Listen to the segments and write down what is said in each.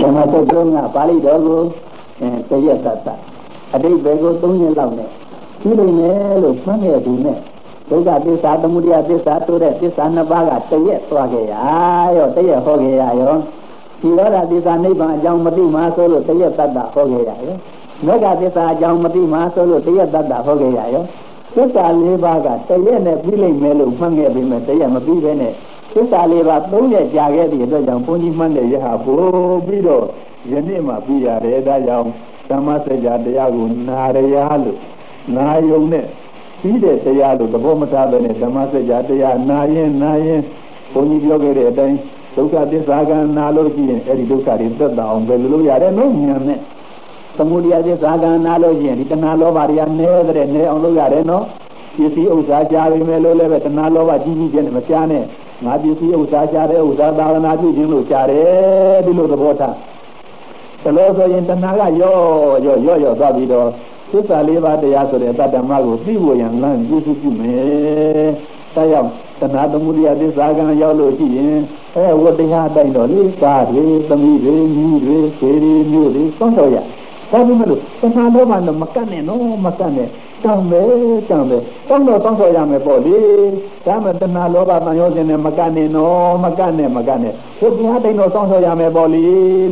ရှင်မတုတ်ကပါဠိတော်ကိုတရက်သတ်သတ်အတိတ်ဘယ်ကို၃ရက်လောက်နဲ့ပြီးနေမယ်လို့ဆွမ်းခဲ့သူနဲ့ဒုက္ခသစ္စာသမုဒယသစ္စာတို့တဲ့သစ္စာနှစ်ပါးကတရက်သွားခဲ့ရရောတရက်ဟောခဲ့ရရောဒီရောဓသစ္စာနိဗ္ဗာန်အကြောင်းမသိမှဆိုလို့တရက်တတ်တာဟောခဲ့ရရောမေဃသစ္စာအကြောင်းမသိမှဆိုလို့တရက်တတ်တာဟောခဲ့ရရောသစ္စာ၄ပါးကတရက်နဲ့ပြီးလိမ့်မယ်လို့မှတ်ခဲ့ပြီးမှတရက်မပြီးဘဲနဲ့ သစ္စာလေးပါး၃ရက်ကြာခဲ့သည့်အတွက်ကြောင့်ဘုန်းကြီးမှတ်တဲ့ရဟပို့ပြီးတော့ယနေ့မှပြီးရတယ်ဒါကြောင့်ဓမ္မစကြာတရားကိုနာရရလို့နာယုံနဲ့ပြီးတဲ့တရားလို့သဘောမထားတဲ့ဓမ္မစကြာတရားနာရင်နာရင်ဘုန်းကြီးပြောခဲ့တဲ့အတိုင်းဒုက္ခသစ္စာကနာလို့ရှိရင်အဲ့ဒီဒုက္ခတွေသက်သာအောင်ပဲလို့ရတယ်နော်ဉာဏ်နဲ့သမုဒိယသစ္စာကနာလို့ရှိရင်ဒီတဏှာလောဘတွေကနည်းတဲ့နည်းအောင်လုပ်ရတယ်နော်ပစ္စည်းဥစ္စာကြားပြီမဲ့လို့လည်းပဲတဏှာလောဘကြီးကြီးကျယ်နေမကြားနဲ့ ငါပစ္စည်းဥစ္စာကြားတဲ့ဥစ္စာသာသနာပြုခြင်းလို့ကြားတယ်ဒီလိုသဘောထားတလို့ဆိုရင်တဏှာကရော့ရော့ရော့ရော့သွားပြီးတော့သစ္စာလေးပါးတရားဆိုတဲ့တတ္တမကိုသိဖို့ရန်လမ်းပြုစုပြုမယ်။ဒါကြောင့်တဏှာသမုဒိယသစ္စာကံရောက်လို့ရှိရင်အဲဝတ္တရားတိုင်းတော့လေကားတွေသမီးတွေညီတွေခြေတွေမျိုးတွေစောင့်တော့ရ။ဒါပေမဲ့လို့တဏှာလောဘတော့မကတ်နဲ့နော်မကတ်နဲ့ တောင်းပဲတောင်းပဲတောင်းတော့တောင်းဆိုရမယ်ပေါ့လေဒါမှတဏှာလောဘတန်ရောခြင်းနဲ့မကတ်နဲ့နော်မကတ်နဲ့မကတ်နဲ့ဘုရားတိုင်းတော့တောင်းဆိုရမယ်ပေါ့လေ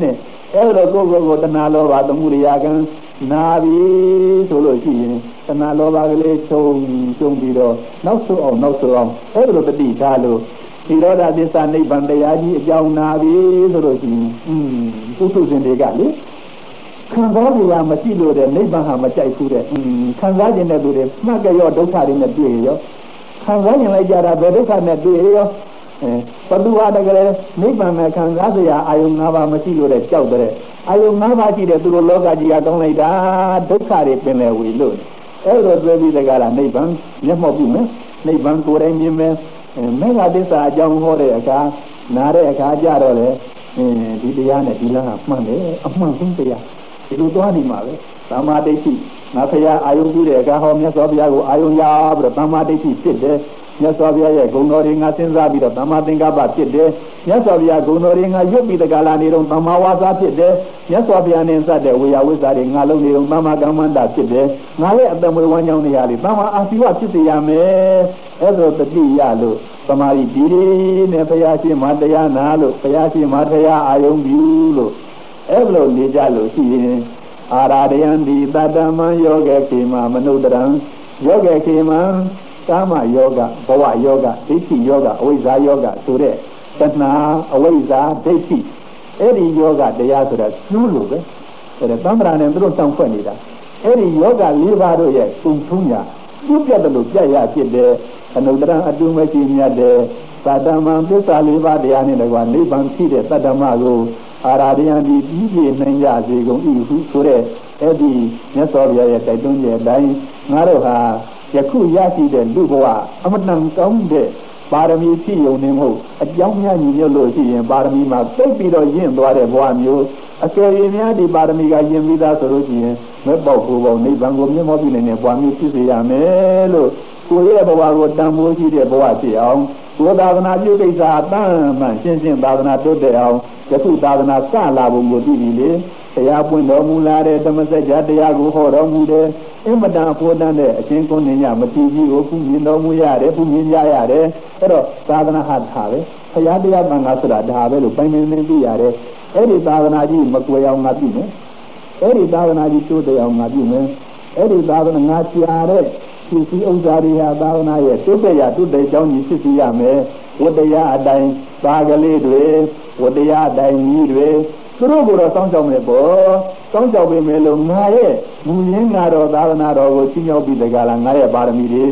နဲ့အဲ့တော့ကိုယ့်ကိုယ်ကိုတဏှာလောဘသမှုရိယာကံနာပြီဆိုလို့ရှိရင်တဏှာလောဘကလေးချုံချုံပြီးတော့နောက်ဆုအောင်နောက်ဆုအောင်အဲ့လိုတတိထားလို့ဒီရောဓသစ္စာနိဗ္ဗာန်တရားကြီးအကြောင်းနာပြီဆိုလို့ရှိရင်อืมပုထုဇဉ်တွေကလေ ခံစားကြရမရှိလို့တဲ့နိဗ္ဗာန်ဟာမကြိုက်ဘူးတဲ့อืมခံစားခြင်းတဲ့သူတွေမှတ်ကြရောဒုက္ခတွေနဲ့တွေ့ရောခံစားရင်လိုက်ကြတာဘယ်ဒုက္ခနဲ့တွေ့ရောဘသူဟာတကယ်နိဗ္ဗာန်နဲ့ခံစားစရာအာယုံ၅ပါးမရှိလို့တဲ့ကြောက်တဲ့အာယုံ၅ပါးရှိတဲ့သူတို့လောကကြီးကကောင်းလိုက်တာဒုက္ခတွေပင်လေဝေလို့အဲ့လိုတွေ့ပြီးတကလားနိဗ္ဗာန်မျက်မှောက်ပြုမယ်နိဗ္ဗာန်ကိုယ်တိုင်မြင်မယ်မေဃသစ္စာအကြောင်းဟောတဲ့အခါနားတဲ့အခါကြတော့လေဒီတရားနဲ့ဒီလမ်းကမှန်တယ်အမှန်ဆုံးတရား ဒီလိုသွားနေမှာပဲသမာဓိဋ္ဌိငါဖရာအာယုံပြုတဲ့အခါဟောမြတ်စွာဘုရားကိုအာယုံရပြီးတော့သမာဓိဋ္ဌိဖြစ်တယ်မြတ်စွာဘုရားရဲ့ဂုဏ်တော်တွေငါစဉ်းစားပြီးတော့သမ္မာသင်္ကပ္ပဖြစ်တယ်မြတ်စွာဘုရားဂုဏ်တော်တွေငါရွတ်ပြီးတကလာနေတော့သမ္မာဝါစာဖြစ်တယ်မြတ်စွာဘုရားနဲ့စတဲ့ဝေယဝိဇ္ဇာတွေငါလုံးနေတော့သမ္မာကမ္မန္တာဖြစ်တယ်ငါရဲ့အတ္တမွေဝမ်းကြောင်းနေရာလေးသမ္မာအာစီဝဖြစ်စေရမယ်အဲ့ဒါတတိယလို့သမာဓိဒီဒီနဲ့ဘုရားရှင်မတရားနာလို့ဘုရားရှင်မတရားအာယုံပြုလို့ အဲ့လိုနေကြလို့ရှိရင်အာရာဒယံဒီတတ္တမံယောဂေခေမမနုဒရံယောဂေခေမံကာမယောဂဘဝယောဂဒိဋ္ဌိယောဂအဝိဇ္ဇာယောဂဆိုတဲ့တဏှာအဝိဇ္ဇာဒိဋ္ဌိအဲ့ဒီယောဂတရားဆိုတာကျူးလို့ပဲအဲ့ဒါသံဃာနဲ့သူတို့တောင်းဖွဲ့နေတာအဲ့ဒီယောဂ၄ပါးတို့ရဲ့ကုံထုံးညာပြုတ်ပြတ်တယ်လို့ပြရဖြစ်တယ်အနုတ္တရအတုမရှိမြတ်တယ်သတ္တမံသစ္စာ၄ပါးတရားနဲ့တကွာနိဗ္ဗာန်ဖြစ်တဲ့တတ္တမကို အာရာဓယံဒီပြီးပြည့်နိုင်ကြစေကုန်၏ဟုဆိုတဲ့အဲ့ဒီမြတ်စွာဘုရားရဲ့တိုက်တွန်းချက်အတိုင်းငါတို့ဟာယခုရရှိတဲ့လူဘဝအမတန်ကောင်းတဲ့ပါရမီဖြစ်ုံနေမဟုတ်အကြောင်းများညီညွတ်လို့ရှိရင်ပါရမီမှာသိပြီးတော့ရင့်သွားတဲ့ဘဝမျိုးအကယ်၍များဒီပါရမီကယဉ်ပြီးသားဆိုလို့ရှိရင်မပေါက်ဘူးပေါ့နိဗ္ဗာန်ကိုမြတ်မောပြုနေတဲ့ဘဝမျိုးဖြစ်စေရမယ်လို့ကိုယ့်ရဲ့ဘဝကိုတန်ဖိုးရှိတဲ့ဘဝဖြစ်အောင် ကိုယ်သာသနာပြုကိစ္စအတန်မှန်ရှင်းရှင်းသာသနာတိုးတက်အောင်ယခုသာသနာစလာပုံကိုသိပြီလေတရားပွင့်တော်မူလာတဲ့ဓမ္မစကြာတရားကိုဟောတော်မူတယ်အင်မတန်ဖို့တန်းတဲ့အချင်းကိုနေညမတိကြီးကိုပြုမြင်တော်မူရတယ်ပြုမြင်ကြရတယ်အဲ့တော့သာသနာဟာဒါပဲဘုရားတရားမှန်ကဆိုတာဒါပဲလို့ပိုင်ပိုင်နေသိရတယ်အဲ့ဒီသာသနာကြီးမကွယ်အောင်ငါပြုမယ်အဲ့ဒီသာသနာကြီးတိုးတက်အောင်ငါပြုမယ်အဲ့ဒီသာသနာငါကြားတဲ့ ဖြစ်စီဥစ္စာတွေဟာသာသနာရဲ့တိုးတက်ရတိုးတက်ကြောင်းကြီးဖြစ်စီရမယ်ဝတ္တရားအတိုင်းပါကလေးတွေဝတ္တရားအတိုင်းကြီးတွေသူတို့ကိုတော့စောင့်ကြောက်မယ်ပေါ့စောင့်ကြောက်ပေမဲ့လို့ငါရဲ့မူရင်းငါတော်သာသနာတော်ကိုချင်းရောက်ပြီးတကလားငါရဲ့ပါရမီတွေ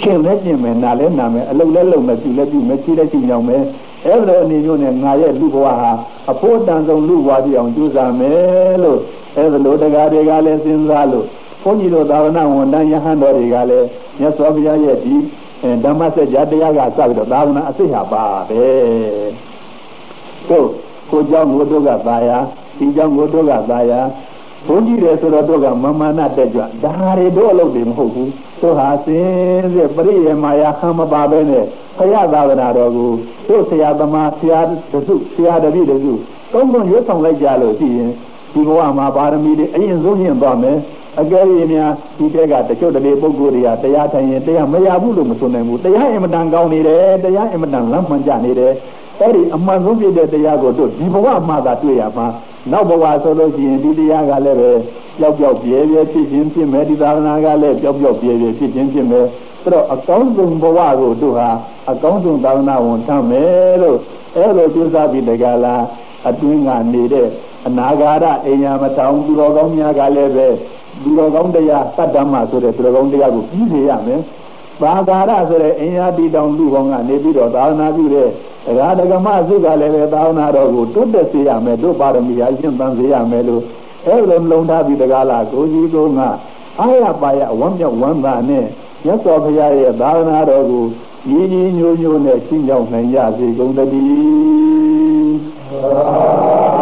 ရှင်လည်းပြင်မယ်နာလည်းနာမယ်အလုံးလည်းလုံးမယ်ပြုလည်းပြုမယ်ချီလည်းချီညောင်းမယ် အဲ့လိုအနေမျိုးနဲ့ငါရဲ့လူဘဝဟာအဖို့တန်ဆုံးလူဘဝပြအောင်ကြိုးစားမယ်လို့အဲ့လိုတရားတွေကလည်းစဉ်းစားလို့ဘုန်းကြီးတို့သာဝနာဝန်တန်းယဟန်တော်တွေကလည်းမြတ်စွာဘုရားရဲ့ဒီဓမ္မစကြာတရားကစပြီးတော့သာဝနာအစိတ်ဟာပါပဲကိုကိုเจ้าငိုတို့ကသာယာဒီเจ้าငိုတို့ကသာယာ ဘုန်းကြီးတယ်ဆိုတော့တို့ကမမနာတက်ကြွဒါတွေတို့အလုပ်တွေမဟုတ်ဘူးတို့ဟာစင်းစစ်ပရိယေမာယာခံမပါပဲနဲ့ဖရသာသနာတော်ကိုတို့ဆရာသမားဆရာတစုဆရာတပည့်တစုတုံးတုံရွတ်ဆောင်လိုက်ကြလို့ရှိရင်ဒီဘဝမှာပါရမီတွေအရင်ဆုံးရင်သွားမယ်အကယ်၍များဒီတဲကတချို့တလေပုဂ္ဂိုလ်တွေကတရားထိုင်ရင်တရားမရဘူးလို့မဆိုနိုင်ဘူးတရားအင်မတန်ကောင်းနေတယ်တရားအင်မတန်လမ်းမှန်ကြနေတယ်အဲ့ဒီအမှန်ဆုံးဖြစ်တဲ့တရားကိုတို့ဒီဘဝမှာသာတွေ့ရမှာ နောက်ဘဝဆိုလို့ရှိရင်ဒီတရားကလည်းပဲပျောက်ပျောက်ပြဲပြဲဖြစ်ခြင်းဖြစ်မယ်ဒီသာသနာကလည်းပျောက်ပျောက်ပြဲပြဲဖြစ်ခြင်းဖြစ်မယ်ဆိုတော့အကောင်းဆုံးဘဝကိုတို့ဟာအကောင်းဆုံးသာသနာဝန်ထမ်းမယ်လို့အဲ့လိုကြိုးစားပြီးတကလားအတွင်းကနေတဲ့အနာဂါရအိညာမတောင်သူတော်ကောင်းများကလည်းပဲသူတော်ကောင်းတရားတတ္တမဆိုတဲ့သူတော်ကောင်းတရားကိုပြီးစေရမယ် ဘာဂါရဆိုတဲ့အင်အားတီတောင်လူကောင်းကနေပြီးတော့သာသနာပြုတဲ့တရားဒဂမစုကလည်းပဲသာသနာတော်ကိုတိုးတက်စေရမယ်တို့ပါရမီအရှင်းပန်းစေရမယ်လို့အဲ့လိုလုံထားပြီးတကားလားကိုကြီးကိုငါအားရပါရဝမ်းမြောက်ဝမ်းသာနဲ့မြတ်စွာဘုရားရဲ့သာသနာတော်ကိုညီညီညွတ်ညွတ်နဲ့ရှင်းကြောင်းနိုင်ကြစေကုန်သတည်း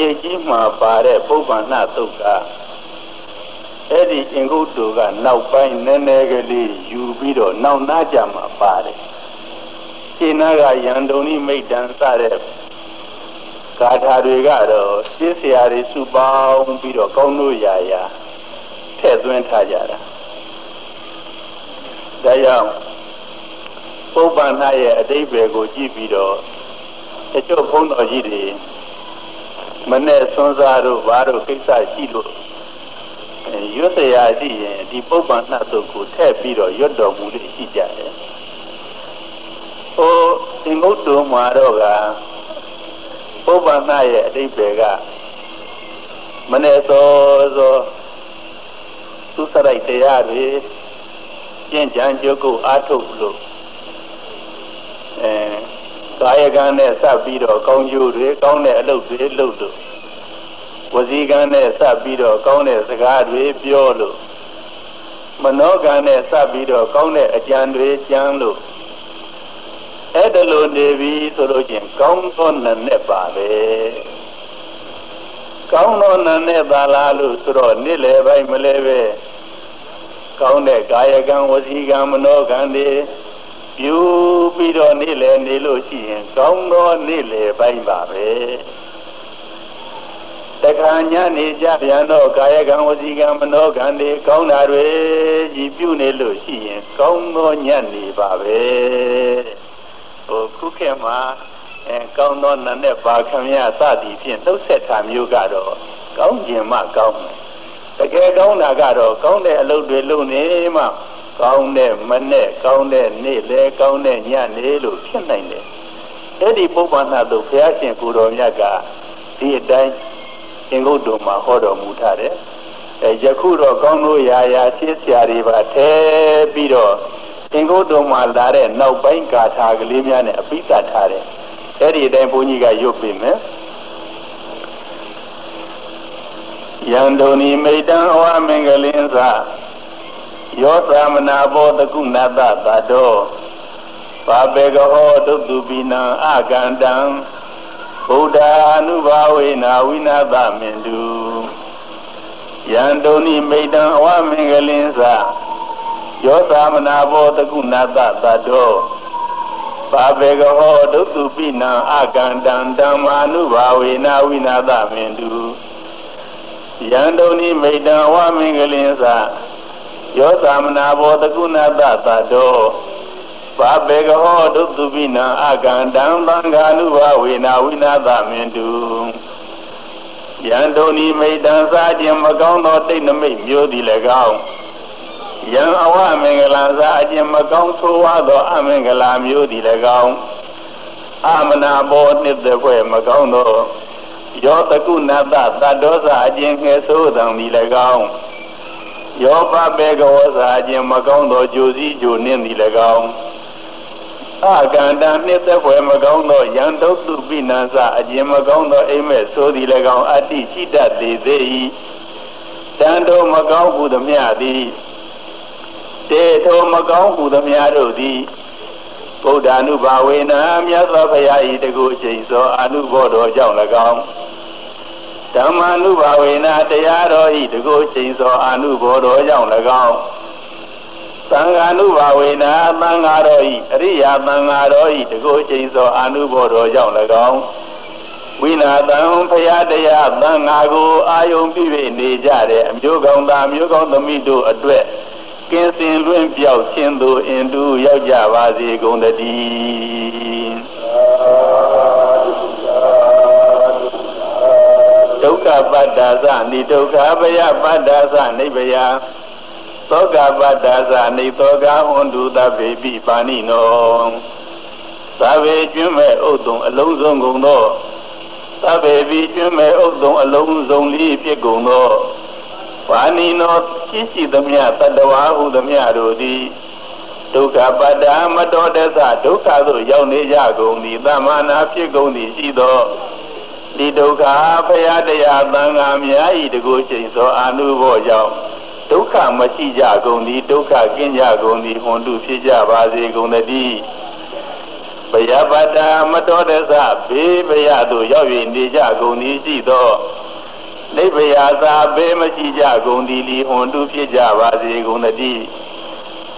ရေးကြီးမှာပါတဲ့ပုဗ္ဗဏသုတ်ကအဲ့ဒီအင်္ဂုတ္တကနောက်ပိုင်းနည်းနည်းကလေးယူပြီးတော့နောက်နာကြမှာပါတယ်ရှင်းနာကယန္တုန်ဤမိတ်တန်စတဲ့ဂါထာတွေကတော့ရှင်းစရာတွေစုပေါင်းပြီးတော့ကောင်းလို့ရာရာထည့်သွင်းထားကြတာဒါကြောင့်ပုဗ္ဗဏရဲ့အတိတ်ဘယ်ကိုကြည့်ပြီးတော့တချို့ဘုန်းတော်ကြီးတွေ မနဲ့ဆွမ်းစားတို့ဘာတို့ကိစ္စရှိလို့ရွတ်စရာရှိရင်ဒီပုပ္ပန္နသုတ်ကိုထည့်ပြီးတော့ရွတ်တော်မူလို့ရှိကြတယ်။ဟိုသင်္ဂုတ်တုံမှာတော့ကပုပ္ပန္နရဲ့အတိတ်ပဲကမနဲ့စောစောသူစရိုက်တရားတွေကျင့်ကြံကြုတ်ကိုအားထုတ်လို့အဲ ကာယကံနဲ့စပ်ပြီးတော့ကောင်းကျိုးတွေကောင်းတဲ့အလုပ်တွေလုပ်လို့ဝစီကံနဲ့စပ်ပြီးတော့ကောင်းတဲ့စကားတွေပြောလို့မနောကံနဲ့စပ်ပြီးတော့ကောင်းတဲ့အကြံတွေကြံလို့အဲ့ဒါလိုနေပြီဆိုလို့ချင်းကောင်းသောနနဲ့ပါပဲကောင်းသောနနဲ့ပါလားလို့ဆိုတော့နေ့လေပိုင်းမလဲပဲကောင်းတဲ့ကာယကံဝစီကံမနောကံတွေ ယူပြီးတော့နေ့လေနေလို့ရှိရင်ကောင်းသောနေ့လေပိုင်းပါပဲတခါညနေကြပြန်တော့ကာယကံဝစီကံမနောကံတွေကောင်းတာတွေကြီးပြုနေလို့ရှိရင်ကောင်းသောညနေပါပဲဟိုခုခေတ်မှာအဲကောင်းသောနာနဲ့ပါခမရစသည်ဖြင့်နှုတ်ဆက်တာမျိုးကတော့ကောင်းခြင်းမှကောင်းတယ်တကယ်ကောင်းတာကတော့ကောင်းတဲ့အလုပ်တွေလုပ်နေမှ ကောင်းတဲ့မနဲ့ကောင်းတဲ့နေ့လဲကောင်းတဲ့ညနေလို့ဖြစ်နိုင်တယ်အဲ့ဒီပုပ္ပန္နတို့ဘုရားရှင်ကိုတော်မြတ်ကဒီအတိုင်းအင်္ဂုတ္တမှာဟောတော်မူထားတယ်အဲယခုတော့ကောင်းလို့ရာရာရှင်းဆရာတွေပါထဲပြီးတော့အင်္ဂုတ္တမှာလာတဲ့နောက်ပိုင်းဂါထာကလေးများနဲ့အပိသတ်ထားတယ်အဲ့ဒီအတိုင်းဘုန်းကြီးကရွတ်ပေးမယ်ယန္တုန်ဤမိတံအဝမင်္ဂလင်းသာ ယောသမနာဘောတကုဏတသတောဘာဘေကဟောဒုတုပိနံအကန္တံဗုဒ္ဓ ानु ဘာဝေနာဝိနာသမင်တုယန္တုန်ဤမိတံအဝမင်္ဂလင်းသာယောသမနာဘောတကုဏတသတောဘာဘေကဟောဒုတုပိနံအကန္တံဓမ္မာနုဘာဝေနာဝိနာသမင်တုယန္တုန်ဤမိတံအဝမင်္ဂလင်းသာ ယောသမနာဘောတကုဏတသတောဘာဘေကဟောဒုတုပိနံအကန္တံသံဃာနုဘဝေနာဝိနာသမင်တုယံတုန်ဤမိတံစာခြင်းမကောင်းသောတိတ်နမိတ်မျိုးသည်၎င်းယံအဝမင်္ဂလာစာအခြင်းမကောင်းဆိုးဝါသောအမင်္ဂလာမျိုးသည်၎င်းအမနာဘောနှစ်သက်ဖွယ်မကောင်းသောယောတကုဏတသတ္တောစာအခြင်းငယ်ဆိုးတံသည်၎င်း ယောပပေကဝစာအခြင်းမကောင်းသောဂျိုစည်းဂျိုနှင်းသည်၎င်းအကန္တနှစ်သက်ဖွယ်မကောင်းသောယံတုတုပိနံစအကျင်မကောင်းသောအိမ်မဲ့ဆိုသည်၎င်းအတ္တိရှိတတ်သေးသေး၏တန်တော်မကောင်းဟုသမျှသည်တေထောမကောင်းဟုသမျှတို့သည်ဗုဒ္ဓ ानु ဘာဝေနမြတ်စွာဘုရား၏တကုအချိန်သောအနုဘောတော်ကြောင့်၎င်း ဓမ္မာနုဘာဝေနတရားတော်ဤတကုအချိန်သောအနုဘောတော်ကြောင့်၎င်းသံဃာနုဘာဝေနာသံဃာတော်ဤအရိယာသံဃာတော်ဤတကုချိန်သောအာနုဘောတော်ကြောင့်၎င်းဝိနာတံဖရာတရားသံဃာကိုအာယုံပြည့်နေကြတဲ့အမျိုးကောင်းသားမျိုးကောင်းသမီးတို့အတွက်ကင်းစင်လွင့်ပြောက်ခြင်းသို့အင်တူရောက်ကြပါစေကုန်တည်း ဒုက္ခပတ္တာသနိဒုက္ခဗယပတ္တာသနိဗ္ဗယသောကပတ္တာသနေသောကဟွန်တုသဗ္ဗေပိပါဏိနောသဗ္ဗေကျွမ်းမဲ့ဥဒ္ဒုံအလုံးစုံကုန်သောသဗ္ဗေပိကျွမ်းမဲ့ဥဒ္ဒုံအလုံးစုံလေးဖြစ်ကုန်သောပါဏိနောရှိရှိသမျှတတဝါဟုသမျှတို့သည်ဒုက္ခပတ္တာမတော်တဆဒုက္ခသို့ရောက်နေကြကုန်သည်သမ္မာနာဖြစ်ကုန်သည်ရှိသော ဒီဒုက္ခဖရာတရားသံဃာများဤတကူချိန်သောအာနုဘောကြောင့်ဒုက္ခမရှိကြကုန်သည်ဒုက္ခကင်းကြကုန်သည်ဟွန်တုဖြစ်ကြပါစေကုန်သတည်းဘယပတ္တာမတော်တဆဘေးဘယသို့ရောက်၍နေကြကုန်သည်ရှိသောနိဗ္ဗာန်သာဘေးမရှိကြကုန်သည်လီဟွန်တုဖြစ်ကြပါစေကုန်သတည်း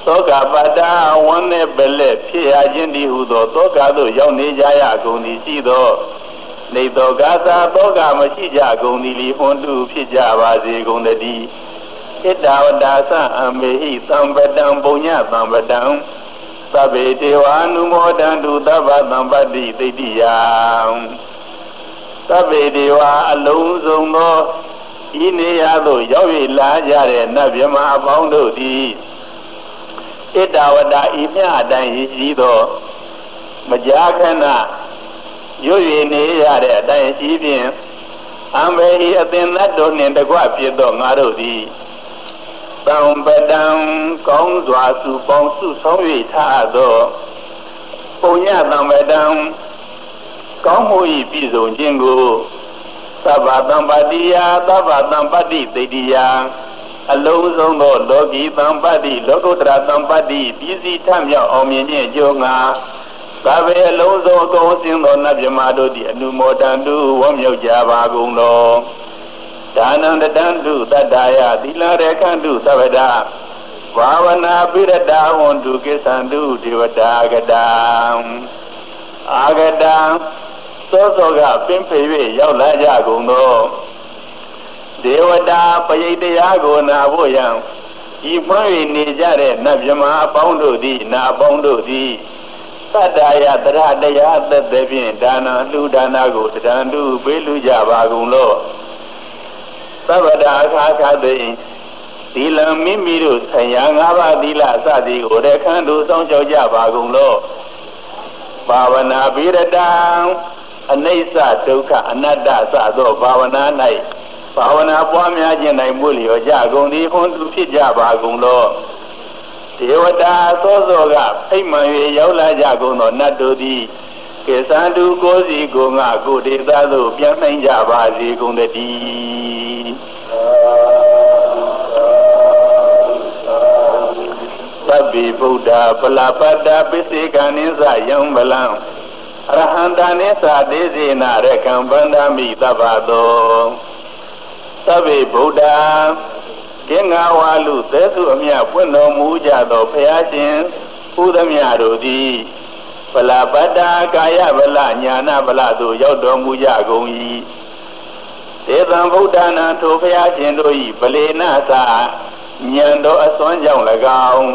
သောကပတ္တာဝန်းနဲ့ပလက်ဖြစ်ရခြင်းဒီဟုသော သောကသို့ရောက်နေကြရကုန်သည်ရှိသော နေသောကသာသောကမရှိကြကုန်သည်လီဟွန်တုဖြစ်ကြပါစေကုန်တည်းဣတဝတာသအမေဟိသံပတံပုညသံပတံသဗ္ဗေတေဝ ानु မောတံတုသဗ္ဗသံပတ္တိသိတိယသဗ္ဗေတေဝအလုံးစုံသောဤနေရာသို့ရောက်၍လာကြတဲ့နတ်မြမအပေါင်းတို့သည်ဣတဝတာဤမြအတိုင်းရှိသောမကြာခဏ ရွရည်နေရတဲ့အတိုင်းရှိဖြင့်အံဘေဤအသင်္သတ်တို့နှင့်တကွဖြစ်သောငါတို့သည်တံပတံကောင်းစွာစုပေါင်းစုဆောင်၍ထားသောပုံညတံပတံကောင်းမှု၏ပြည့်စုံခြင်းကိုသဗ္ဗတံပတ္တိယသဗ္ဗတံပတ္တိသိတိယအလုံးစုံသောလောကီတံပတ္တိလောကုတ္တရာတံပတ္တိပြည်စည်းထမြောက်အောင်မြင်ခြင်းအကျိုးငါ သာဝေအလုံးစုံအကုန်စင်သောနတ်မြမာတို့သည်အနုမောတံတုဝမြောက်ကြပါကုန်လောဒါနံတတံတုတတ္တာယသီလရေခန္တုသဗ္ဗဒဘာဝနာပိရတာဝန္တုကိသန္တုဒေဝတာဂတံအာဂတံသောသောကပင်ဖေ၍ရောက်လာကြကုန်သောဒေဝတာပရိတ်တရားကိုနာဖို့ယံဤဖွင့်၍နေကြတဲ့နတ်မြမာအပေါင်းတို့သည်နာအပေါင်းတို့သည် သတ္တယတရတရားသက်သက်ဖြင့်ဒါနလှူဒါနကိုတံတုပေးလူကြပါကုန်လောသဗ္ဗတာအခါခသိသီလမိမိတို့ဆရာ၅ပါးသီလအစသည်ကိုရခန္တုစောင့်ရှောက်ကြပါကုန်လောဘာဝနာပိရတံအနိစ္စဒုက္ခအနတ္တစသောဘာဝနာ၌ဘာဝနာပွားများခြင်း၌မွေလျော်ကြကုန်သည်ဟွန်သူဖြစ်ကြပါကုန်လော ဒေဝတာသောသောကဖိတ်မှန်၍ရောက်လာကြကုန်သောနတ်တို့သည်ကေသန္တုကိုစီကိုငါကိုဒေသသို့ပြန်နိုင်ကြပါစေကုန်တည်းသဗ္ဗေဗုဒ္ဓပလပတ္တပစ္စေကံနိသယံဗလံအရဟံတနိသဒေစေနရကံဗန္ဒမိသဗ္ဗသောသဗ္ဗေဗုဒ္ဓ ကင်္ဂဝါလူသဲစုအမြပွင့်တော်မူကြသောဘုရားရှင်ဥဒမြတို့သည်ဗလာပတ္တာကာယဗလညာနာဗလသို့ရောက်တော်မူကြကုန်၏ဒေသံဗုဒ္ဓနာထိုဘုရားရှင်တို့၏ဗလေနသာဉာဏ်တော်အစွမ်းကြောင့်၎င်း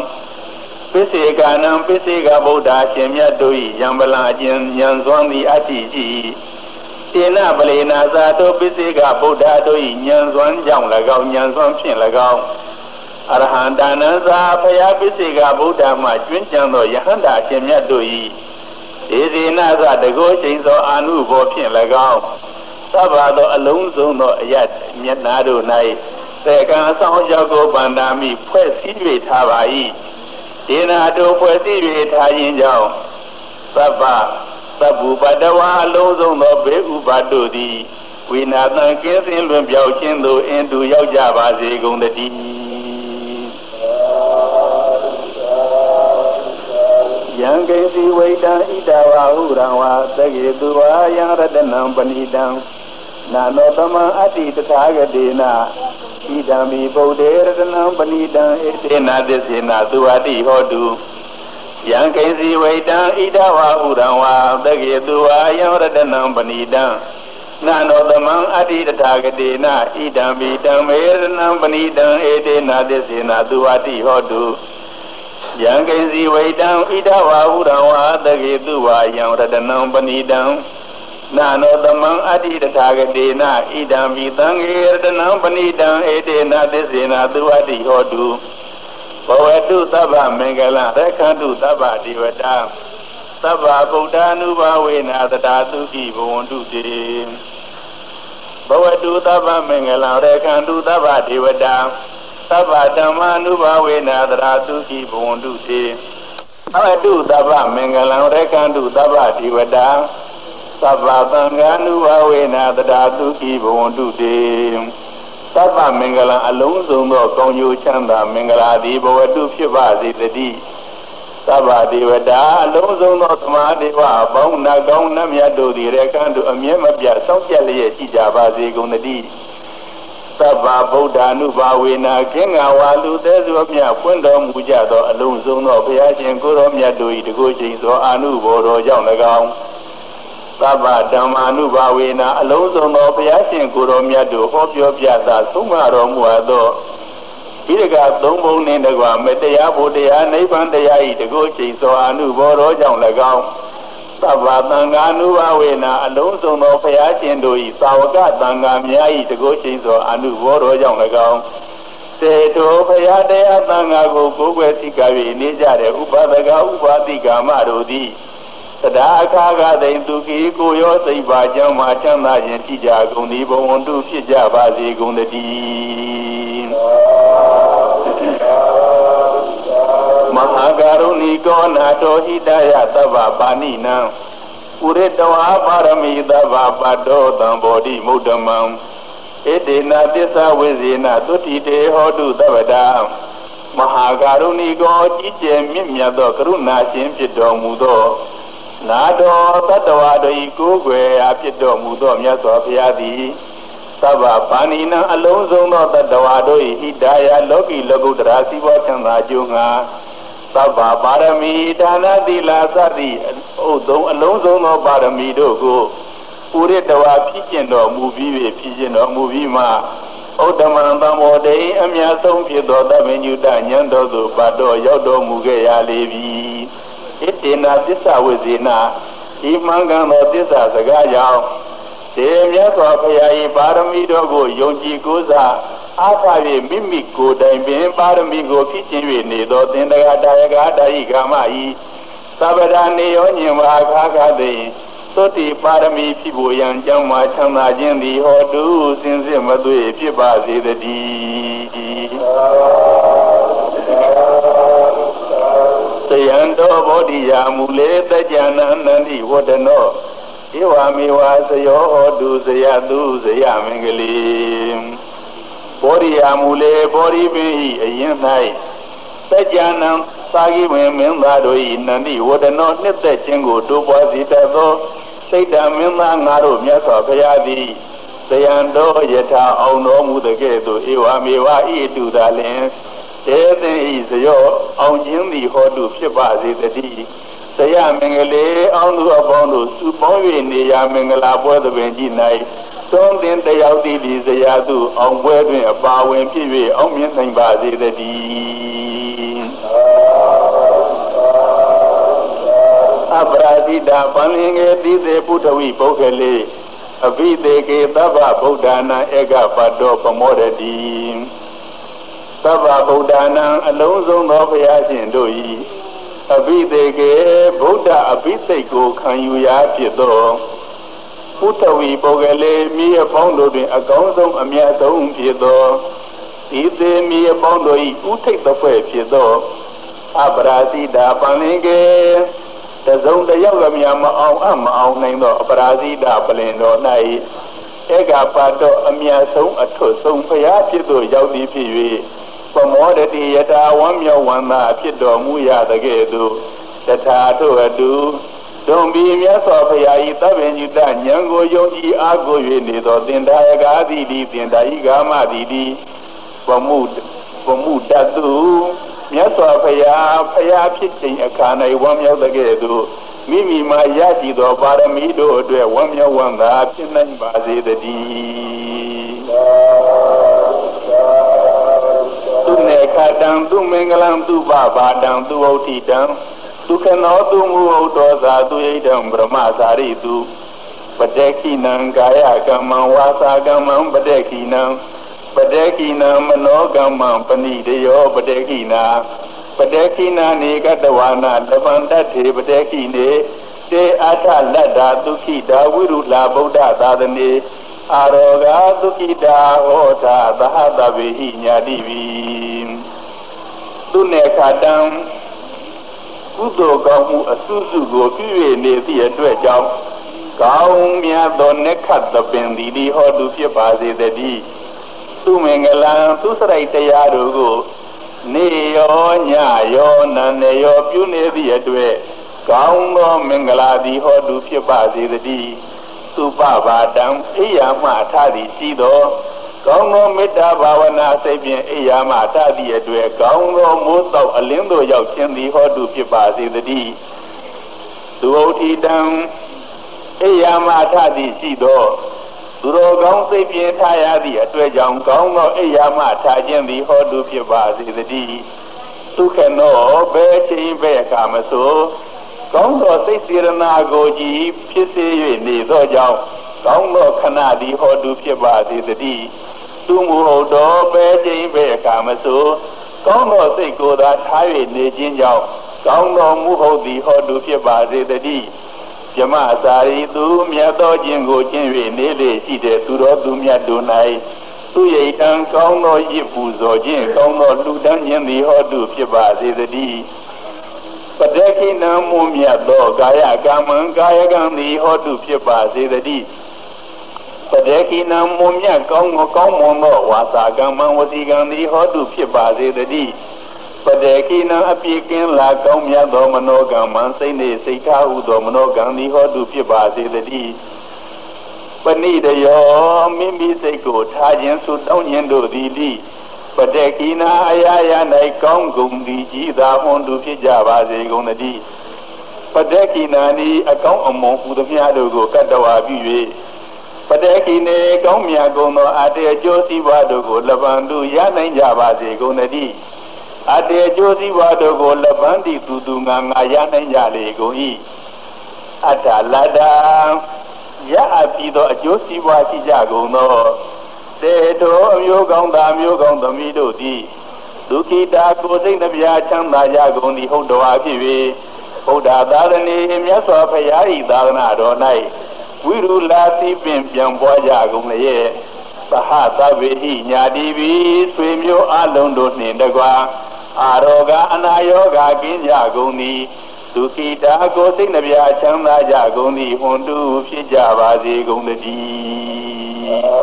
ပစ္စေကနံပစ္စေကဗုဒ္ဓရှင်မြတ်တို့၏ယံဗလာခြင်းဉာဏ်စွမ်းသည်အတ္တိရှိ တေနပလေနာသာတောပစ္စေကဗုဒ္ဓတို့၏ဉာဏ်စွမ်းကြောင့်၎င်းဉာဏ်စွမ်းဖြင့်၎င်းအရဟံတာနံသာဖယားပစ္စေကဗုဒ္ဓမှကျွင်းကြံသောယဟန္တာရှင်မြတ်တို့၏ဒေဇေနသတကောချိန်သောအာနုဘောဖြင့်၎င်းသဗ္ဗသောအလုံးစုံသောအယတ်မျက်နာတို့၌သေကံအဆောင်ရောက်ကိုဗန္ဒာမိဖွဲ့စည်း၍ထားပါ၏ဒေနာတို့ဖွဲ့စည်း၍ထားခြင်းကြောင့်သဗ္ဗ သဗ္ဗုပတဝါအလုံးစုံသောဘေဥပါတို့သည်ဝိနာသံကင်းစင်လွင်ပြောက်ခြင်းသို့အင်တူရောက်ကြပါစေကုန်တည်းယံကိစီဝိတံဣဒဝဟုရံဝါသကေသူဝါယံရတနံပဏိတံနာနောသမံအတ္တိတထာဂတိနာဣဒံမိဗုဒ္ဓေရတနံပဏိတံဧတေနာသစ္စေနာသူဝတိဟောတု ယံကိစီဝိတံဣဒဝဟုရံဝါသကေသူဝါယံရတနံပဏိတံနာနောသမံအတ္တိတထာဂတိနာဣဒံမိတံမေရတနံပဏိတံဧတေနာသစ္စေနာသူဝတိဟောတုယံကိစီဝိတံဣဒဝဟုရံဝါသကေသူဝါယံရတနံပဏိတံနာနောသမံအတ္တိတထာဂတိနာဣဒံမိသံဃေရတနံပဏိတံဧတေနာသစ္စေနာသူဝတိဟောတု ဘဝတုသဗ္ဗမင်္ဂလရခန္တုသဗ္ဗဒေဝတာသဗ္ဗဗုဒ္ဓ ानु ဘာဝေနာတတာသုခိဘဝန္တုတေဘဝတုသဗ္ဗမင်္ဂလရခန္တုသဗ္ဗဒေဝတာသဗ္ဗဓမ္မာ ानु ဘာဝေနာတတာသုခိဘဝန္တုတေအတုသဗ္ဗမင်္ဂလံရကန္တုသဗ္ဗဒီဝတာသဗ္ဗသံဃာနုဘဝေနာတရာတုကိဘဝန္တုတေ သဗ္ဗမင်္ဂလံအလုံးစုံသောကောင်းကျိုးချမ်းသာမင်္ဂလာသည်ဘဝတုဖြစ်ပါစေတည်းသဗ္ဗဒေဝတာအလုံးစုံသောသမာဓိဝအပေါင်းနတ်ကောင်းနတ်မြတ်တို့သည်ရကံတို့အမြဲမပြတ်စောင့်ကြလျက်ရှိကြပါစေကုန်သတည်းသဗ္ဗဗုဒ္ဓ ानु ဘာဝေနာကင်္ဂဝါလူသေးစွာမြတ်ဖွင့်တော်မူကြသောအလုံးစုံသောဘုရားရှင်ကိုရောမြတ်တို့၏တကုချိန်သောအာနုဘော်တော်ကြောင့်၎င်း သဗ္ဗဓမ္မာနုဘာဝေနာအလုံးစုံသောဘုရားရှင်ကိုရောမြတ်တို့ဟောပြောပြတာဆုံးမတော်မူအပ်သောဣဒကသုံးဘုံနှင့်တကွမတရားဘုတရားနိဗ္ဗာန်တရားဤတကုချိန်သောအာနုဘောတော်ကြောင့်၎င်းသဗ္ဗသံဃာနုဘဝေနာအလုံးစုံသောဘုရားရှင်တို့ဤသာဝကသံဃာများဤတကုချိန်သောအာနုဘောတော်ကြောင့်၎င်းစေတောဘုရားတရားသံဃာကိုကိုယ်ွယ်သိက၍နေကြတဲ့ဥပဒကဥပါတိကာမတို့သည် တရားအခါကသိင်သူခိကိုရောစိတ်ပါကြောင်းမှာချမ်းသာခြင်းဖြစ်ကြကုန်သည်ဘဝန္တုဖြစ်ကြပါစေကုန်တည်းမဟာကရုဏီကောနာတောဟိတယသဗ္ဗပါဏိနံပုရိတဝါပါရမီသဗ္ဗပတ္တောသံဘောဓိမုဒ္ဓမံဣတိနာသစ္စာဝိဇေနသုတိတေဟောတုသဗ္ဗတာမဟာကရုဏီကောကြီးကျယ်မြင့်မြတ်သောကရုဏာရှင်ဖြစ်တော်မူသော နာတော်တတဝါတို့ဤကိုယ်ွယ်အဖြစ်တော်မူသောမြတ်စွာဘုရားသည်သဗ္ဗပါဏိနံအလုံးစုံသောတတဝါတို့ဤဟိတာယလောကီလောကုတ္တရာစီဘောချမ်းသာကျိုးငါသဗ္ဗပါရမီဒါနသီလသတိဥသုံးအလုံးစုံသောပါရမီတို့ကိုပုရိတဝါဖြစ်ကျင်တော်မူပြီးဖြစ်ကျင်တော်မူပြီးမှဥဒ္ဓမံသံမောတေအမြတ်ဆုံးဖြစ်သောသဗ္ဗညုတဉာဏ်တော်သို့ပတ်တော်ရောက်တော်မူခဲ့ရလေပြီ ဣတေနာသစ္စာဝိဇေနာဤမှန်ကန်သောသစ္စာစကားကြောင့်တေမြတ်စွာဘုရား၏ပါရမီတော်ကိုယုံကြည်ကိုးစားအားထား၍မိမိကိုယ်တိုင်ပင်ပါရမီကိုဖြစ်ခြင်း၍နေသောသင်္တဂတာယကတာယိကာမဤသဗ္ဗဒာနေယောညင်ဝါခါခသိသုတိပါရမီဖြစ်ဖို့ရန်ကြောင်းမှာချမ်းသာခြင်းသည်ဟောတုစင်စစ်မသွေဖြစ်ပါစေတည်း သယံတော်ဘောဓိယာမူလေတကြနန္တန္တိဝတ္တနောဧဝမေဝသယောဟောတုဇယတုဇယမင်္ဂလိဘောရိယာမူလေဘောရိပင်ဤအရင်၌တကြနံသာဂိဝင်မင်းသားတို့ဤနန္တိဝတ္တနောနှစ်သက်ခြင်းကိုတိုးပွားစေတတ်သောစိတ်တမင်းသားငါတို့မြတ်စွာဘုရားသည်တယံတော်ယထာအောင်တော်မူတဲ့ကဲ့သို့ဧဝမေဝဤတုသာလင် တေသင်ဤဇယောအောင်ခြင်းသည်ဟောတုဖြစ်ပါစေတည်းဆရာမင်္ဂလေအောင်သူအပေါင်းတို့စုပေါင်း၍နေရာမင်္ဂလာပွဲသဘင်ကြီး၌သုံးတင်တယောက်တည်ဒီဆရာသူအောင်ပွဲတွင်အပါဝင်ဖြစ်၍အောင်မြင်နိုင်ပါစေတည်းအပရာဇိတာပန္လင်ငယ်တိစေပုထဝိပုဂ္ဂလေအဘိသေကေသဗ္ဗဗုဒ္ဓနာဧကပတ်တော်ပမောရတိ သဗ္ဗဗုဒ္ဓနာအလုံးစုံသောဘုရားရှင်တို့၏အဘိသေကေဗုဒ္ဓအဘိသိက်ကိုခံယူရာဖြစ်သောပုထဝီပုဂ္ဂလေမိအပေါင်းတို့တွင် အကောင်းဆုံးအမြတ်ဆုံးဖြစ်သောဒီသေးမိအပေါင်းတို့၏ဥထိတ်သဖွယ်ဖြစ်သောအပရာဇိတာပန္လင်ကေတစုံတယောက်ကမြမအောင်အမအောင်နိုင်သောအပရာဇိတာပလင်တော်၌ဧကပါတော့အမြတ်ဆုံးအထွတ်ဆုံးဖရာဖြစ်သို့ရောက်သည်ဖြစ်၍ ပမောဒတိယတာဝမ်းမြောက်ဝမ်းသာဖြစ်တော်မူရသကဲ့သို့တထာတို့အတူဒုံဘီမြတ်စွာဘုရား၏သဗ္ဗညုတဉာဏ်ကိုယုံကြည်အားကို၍နေသောသင်္ဒါယကာတိတိသင်္ဒါယိကာမတိတိဗမှုဗမှုတတုမြတ်စွာဘုရားဘုရားဖြစ်ခြင်းအခါ၌ဝမ်းမြောက်တဲ့ကဲ့သို့မိမိမှာရရှိသောပါရမီတို့အတွက်ဝမ်းမြောက်ဝမ်းသာဖြစ်နိုင်ပါစေတည်းသူနေ ခတံသူမင်္ဂလံသူပပါတံသူဩတိတံဒုက္ခနောသူမူဟုတ်တော်သာသူဣဒံဗြဟ္မသာရိတုပတေခိနံကာယကမ္မံဝါစာကမ္မံပတေခိနံပတေခိနံမနောကမ္မံပဏိတယောပတေခိနာပတေခိနာနေကတဝါနာလဗန္တထေပတေခိနေတေအထလတ္တာဒုခိတာဝိရုလာဗုဒ္ဓသာသနေအာရောဂာဒုခိတာဟောတာသဟတဗေဟိညာတိဝီ သူနေခတံကုသိုလ်ကောင်းမှုအစုစုကိုပြု၍နေသည့်အတွက်ကြောင့်ကောင်းမြတ်သောနက္ခတ်သပင်သည်ဒီဟောသူဖြစ်ပါစေတည်းသူမင်္ဂလံသူစရိုက်တရားတို့ကိုနေရောညရောနံနေရောပြုနေသည့်အတွက်ကောင်းသောမင်္ဂလာသည်ဟောသူဖြစ်ပါစေတည်းသုပပါတံအိယာမထသည်ရှိသော ကောင်းသောမေတ္တာဘာဝနာစိတ်ဖြင့်အိယာမထသည့်အတွက်ကောင်းသောမိုးတောက်အလင်းသို့ရောက်ခြင်းသည်ဟောသူဖြစ်ပါစေတည်းသူဥတီတံအိယာမထသည်ရှိသောသူတော်ကောင်းစိတ်ဖြင့်ထားရသည့်အတွက်ကြောင့်ကောင်းသောအိယာမထားခြင်းသည်ဟောသူဖြစ်ပါစေတည်းဒုက္ခနောဘယ်ချိန်ဘယ်အခါမဆိုကောင်းသောစိတ်စေရနာကိုကြည်ဖြစ်စေ၍နေသောကြောင့်ကောင်းသောခဏသည်ဟောတုဖြစ်ပါစေတည်း သူမူဟုတ်တော်ပဲခြင်းပဲအခါမဆိုကောင်းသောစိတ်ကိုသာထား၍နေခြင်းကြောင့်ကောင်းသောမူဟုတ်သည်ဟောတုဖြစ်ပါစေတည်းမြမစာရီသူမြတ်သောခြင်းကိုကျင့်၍နေလေရှိတဲ့သူတော်သူမြတ်တို့၌သူရိတ်တံကောင်းသောရစ်ပူဇော်ခြင်းကောင်းသောလူတန်းခြင်းသည်ဟောတုဖြစ်ပါစေတည်းပတခိနံမုမြတ်သောကာယကမ္မံကာယကံသည်ဟောတုဖြစ်ပါစေတည်း ပတခိနံမုမြတ်ကောင်းကောင်းမွန်သောဝါစာကမ္မံဝစီကံသည်ဟောတုဖြစ်ပါစေတည်းပတခိနံအပြည့်ကင်းလာကောင်းမြတ်သောမနောကမ္မံစိတ်နေစိတ်ထားဟုသောမနောကံသည်ဟောတုဖြစ်ပါစေတည်းပဏိတယောမိမိစိတ်ကိုထားခြင်းဆုတောင်းခြင်းတို့သည်လိပတေကိနာအရာရာ၌ကောင်းကုန်သည်ကြီးသာဟွန်သူဖြစ်ကြပါစေကုန်သတည်းပတေကိနာနီအကောင်းအမွန်ဟူသည်များတို့ကိုကတ္တဝါပြု၍ ပတေကိနေကောင်းမြတ်ကုန်သောအတေအကျိုးစီးပွားတို့ကိုလပန်သူရနိုင်ကြပါစေကုန်သတည်းအတေအကျိုးစီးပွားတို့ကိုလပန်သည့်သူသူငါငါရနိုင်ကြလေကုန်၏အတ္တလတ္တရအပ်ပြီးသောအကျိုးစီးပွားရှိကြကုန်သောတေတောအမျိုးကောင်းသားမျိုးကောင်းသမီးတို့သည်ဒုက္ခိတာကိုစိတ်နှပြချမ်းသာကြကုန်သည်ဟုတ်တော်အဖြစ်၍ဘုရားသာသနေမြတ်စွာဘုရား၏သာသနာတော်၌ ဝိရုလာသိပင်ပြန်ပွားကြကုန်လျက်သဟသဗ္ဗေဟိညာတိဘီဆွေမျိုးအလုံးတို့နှင့်တကွာအာရောဂအနာယောဂကင်းကြကုန်သည်ဒုက္ခိတာကိုစိတ်နှပြချမ်းသာကြကုန်သည်ဟွန်တုဖြစ်ကြပါစေကုန်သတည်း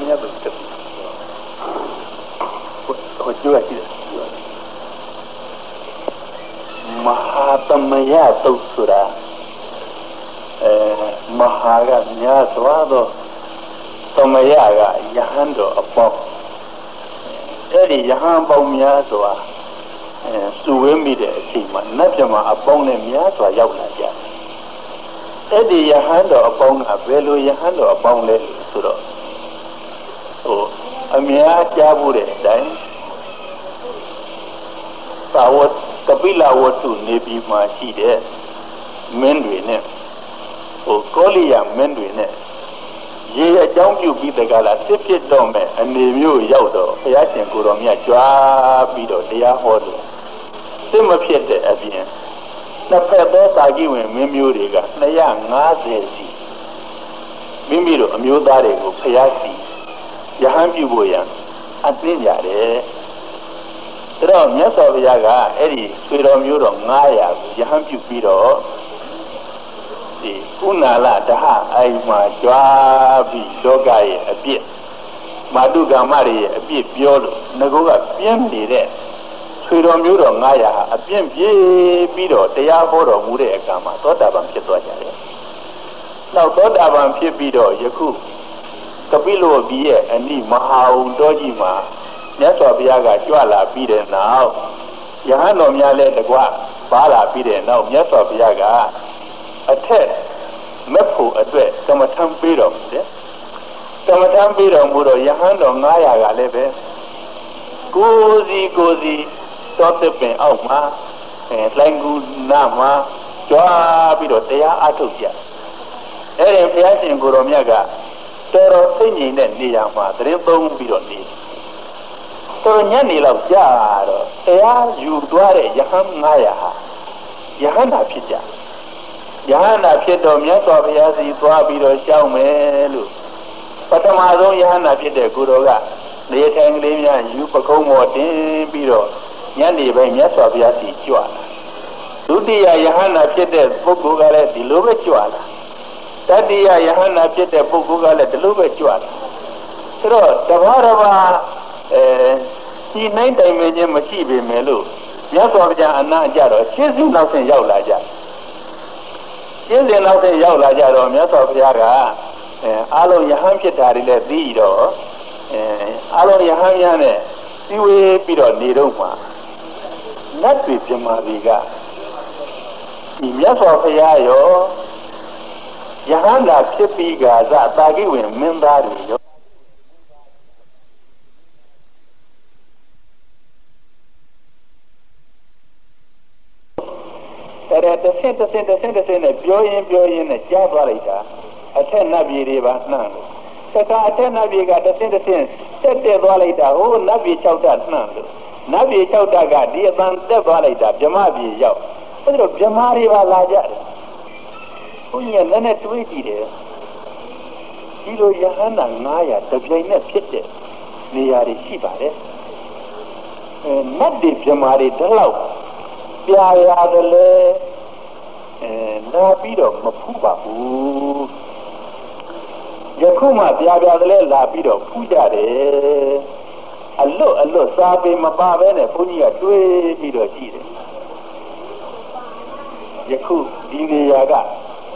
မြတ်တို့တက်ဟိုကျွတ်ရှိတယ် မဟာသမယတုတ်ဆိုတာအဲမဟာကများစွာသောသမယကယဟန်တော်အပေါင်းအဲ့ဒီယဟန်ပေါင်းများစွာအဲစုဝေးမိတဲ့အချိန်မှာနတ်ပြမအပေါင်းနဲ့များစွာရောက်လာကြတယ်အဲ့ဒီယဟန်တော်အပေါင်းကဘယ်လိုယဟန်တော်အပေါင်းလဲဆိုတော့ဟိုအများကြားဖို့တဲ့အတိုင်းသာဝတ် ကပိလဝတ္ထုနေပြီးမှရှိတဲ့မင်းတွေနဲ့ဟိုကောလိယမင်းတွေနဲ့ရေအကြောင်းပြုပြီးတကလားစစ်ဖြစ်တော့မဲ့အနေမျိုးရောက်တော့ဘုရားရှင်ကိုတော်မြတ်ကြွားပြီးတော့တရားဟောတယ်စစ်မဖြစ်တဲ့အပြင်နှစ်ဖက်သောတာကြီးဝင်မင်းမျိုးတွေက250စီမိမိတို့အမျိုးသားတွေကိုဖျားစီယဟန်ပြုဖို့ရန်အသိကြတယ် ဒါတော့မြတ်စွာဘုရားကအဲ့ဒီဆွေတော်မျိုးတော်900ကိုယဟန်ပြုပြီးတော့ဒီကုနာလတဟအိမ်မှာကြွားပြီးလောကရဲ့အပြစ်မာတုကမတွေရဲ့အပြစ်ပြောလို့ငကောကပြင်းနေတဲ့ဆွေတော်မျိုးတော်900ဟာအပြင်းပြေးပြီးတော့တရားဟောတော်မူတဲ့အခါမှာသောတာပန်ဖြစ်သွားကြတယ်။နောက်သောတာပန်ဖြစ်ပြီးတော့ယခုကပိလောဘီရဲ့အနိမဟာုံတော်ကြီးမှာ မြတ်စွာဘုရားကကြွလာပြီးတဲ့နောက်ယဟန်တော်များလည်းတကွပါလာပြီးတဲ့နောက်မြတ်စွာဘုရားကအထက်မက်ဖို့အတွက်ကမ္မထံပေးတော်မူတယ်ကမ္မထံပေးတော်မူတော့ယဟန်တော်900ကလည်းပဲကိုယ်စီကိုယ်စီသောတပင်အောက်မှာအဲလိုင်းကူနာမှာကြွားပြီးတော့တရားအထုတ်ကြအဲ့ဒီဘုရားရှင်ကိုတော်မြတ်ကတော်တော်သိငြိမ်တဲ့နေရာမှာသတင်းသုံးပြီးတော့နေတော် ညနေလောက်ကြာတော့တရားယူသွားတဲ့ယဟန်900ဟာယဟန်တာဖြစ်ကြယဟန်တာဖြစ်တော့မြတ်စွာဘုရားစီသွားပြီးတော့ရှောင်းမယ်လို့ပထမဆုံးယဟန်တာဖြစ်တဲ့ကိုတော်ကလေထိုင်ကလေးများယူပကုံးပေါ်တင်ပြီးတော့ညနေပိုင်းမြတ်စွာဘုရားစီကြွလာဒုတိယယဟန္တာဖြစ်တဲ့ပုဂ္ဂိုလ်ကလည်းဒီလိုပဲကြွလာတတိယယဟန္တာဖြစ်တဲ့ပုဂ္ဂိုလ်ကလည်းဒီလိုပဲကြွလာဆိုတော့တဘာတဘာအဲ ဒီနိုင်တိုင်မင်းချင်းမရှိပေမဲ့လို့မြတ်စွာဘုရားအနာကြတော့ရှင်းစုနောက်ဆင့်ရောက်လာကြရှင်းစဉ်နောက်ဆင့်ရောက်လာကြတော့မြတ်စွာဘုရားကအဲအားလုံးယဟန်ဖြစ်တာတွေလည်းသိတော့အဲအားလုံးယဟန်များနဲ့စီဝေးပြီးတော့နေတော့မှာနတ်တွေပြမာတွေကဒီမြတ်စွာဘုရားရောယဟန်သာဖြစ်ပြီးကသာတာကိဝင်မင်းသားတွေရောအဲ့ဒါ တစ်ဆင့်တစ်ဆင့်တစ်ဆင့်တစ်ဆင့်နဲ့ပြောရင်ပြောရင်နဲ့ကြားသွားလိုက်တာအထက်နတ်ပြည်တွေပါနှံ့လို့တခါအထက်နတ်ပြည်ကတစ်ဆင့်တစ်ဆင့်တက်တက်သွားလိုက်တာဟိုနတ်ပြည်၆တက်နှံ့လို့နတ်ပြည်၆တက်ကဒီအပန်တက်သွားလိုက်တာဗြမပြည်ရောက်အဲ့ဒါဗြမာတွေပါလာကြတယ်ဘုန်းကြီးကလည်းနဲ့တွေးကြည့်တယ်ဒီလိုယဟန္တာ900တပြိုင်နဲ့ဖြစ်တဲ့နေရာတွေရှိပါတယ်အဲနတ်တွေဗြမာတွေတလောက်ပြာရတယ်လေ အဲလာပြီးတော့မဖူးပါဘူးယခုမှပြာပြာတယ်လေလာပြီးတော့ဖူးကြတယ်အလွတ်အလွတ်စားပေမပါပဲနဲ့ဘုန်းကြီးကတွေးပြီးတော့ကြည့်တယ်ယခုဒီနေရာက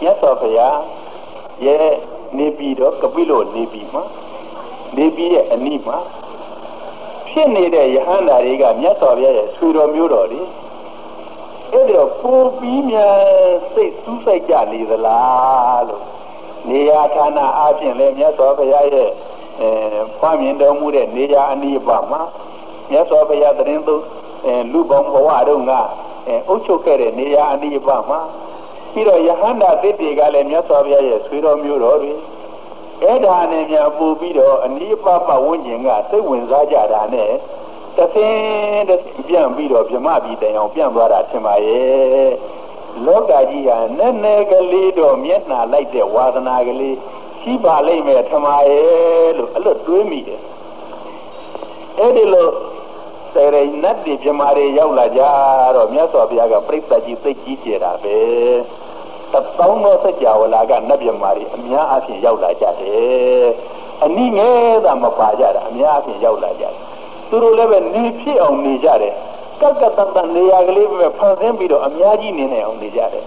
မြတ်စွာဘုရားရဲ့နေပြီးတော့ကပိလို့နေပြီးမှာနေပြီးရဲ့အနိမှာဖြစ်နေတဲ့ယဟန္တာတွေကမြတ်စွာဘုရားရဲ့ဆွေတော်မျိုးတော်တွေ အဲ့တော့ပူပြီးမြန်စိတ်စူးစိုက်ကြလေသလားလို့နေရာဌာနအပြင်လည်းမြတ်စွာဘုရားရဲ့အဲဖွားမြင်တော်မူတဲ့နေရာအနိဗ္ဗာန်မှာမြတ်စွာဘုရားတရင်သူအဲလူပေါင်းဘဝတုန်းကအဲအုပ်ချုပ်ခဲ့တဲ့နေရာအနိဗ္ဗာန်မှာပြီးတော့ယဟန္တာသစ်တွေကလည်းမြတ်စွာဘုရားရဲ့ဆွေတော်မျိုးတော်တွေအဲ့ဒါနဲ့များပူပြီးတော့အနိဗ္ဗာန်ပတ်ဝန်းကျင်ကစိတ်ဝင်စားကြတာနဲ့ တဆင်းတဆင်းပြန့်ပြီးတော့ဗြမပြည်တိုင်အောင်ပြန့်သွားတာထင်ပါရဲ့လောကကြီးဟာနည်းနည်းကလေးတော့မျက်နှာလိုက်တဲ့ဝါသနာကလေးရှိပါလိမ့်မယ်ထမရဲ့လို့အဲ့လိုတွေးမိတယ်အဲ့ဒီလိုစေရနတ်ဒီဗြမာတွေရောက်လာကြတော့မြတ်စွာဘုရားကပြိဿကြီးသိကြီးကျယ်တာပဲတပေါင်းသောစัจ java လာကနတ်ဗြမာတွေအများအပြားရောက်လာကြတယ်အနည်းငယ်သာမပါကြတာအများအပြားရောက်လာကြတယ် သူတို့လည်းပဲနေဖြစ်အောင်နေကြတယ်ကက်ကတန်တန်နေရာကလေးပဲဖန်ဆင်းပြီးတော့အများကြီးနေနေအောင်နေကြတယ်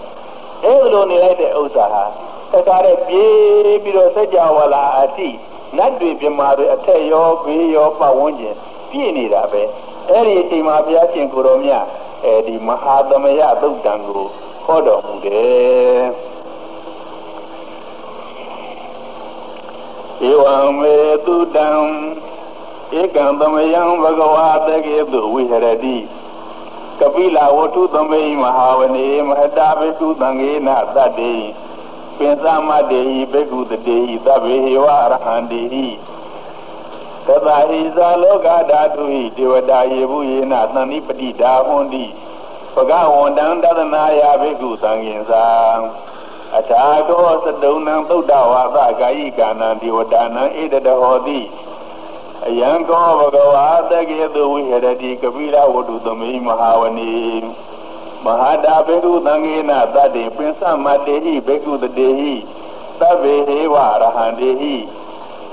အဲလိုနေလိုက်တဲ့ဥစ္စာဟာတခါတည်းပြေးပြီးတော့စัจ java လာအတိနတ်တွေပြမာတွေအထက်ရောဘေးရောပတ်ဝန်းကျင်ပြည့်နေတာပဲအဲ့ဒီအချိန်မှာဘုရားရှင်ကိုရောမြတ်အဲဒီမဟာသမယသုတ်တံကိုဟောတော်မူတယ်ဧဝံမေတုတံ ဧကံသမယံဘဂဝါတကေတုဝိဟရတိကပိလဝတ္ထုသမေမဟာဝနေမဟတာဘိတုသံဃေနသတ္တေပင်သမတ္တေဟိဘိက္ခုတတေဟိသဗ္ဗေဟေဝရဟန္တေဟိသတ္တဟိဇာလောကဓာတုဟိဒေဝတာယေဘူးယေနသန္တိပတိဒါဟွန်တိပကဝန္တံတသနာယဘိက္ခုသံဃင်္စာအထာတောသတုံနံသုဒ္ဓဝါသကာယိကာနံဒေဝတာနံဣတတဟောတိ အယံကောဘဂဝါတကေတုဝိဟရတိကပိလဝတ္ထုသမိမဟာဝနီမဟာတာဘေကုသံဃေနတတ္တိပင်သမတေဟိဘေကုတတေဟိသဗ္ဗေဟေဝရဟန္တေဟိ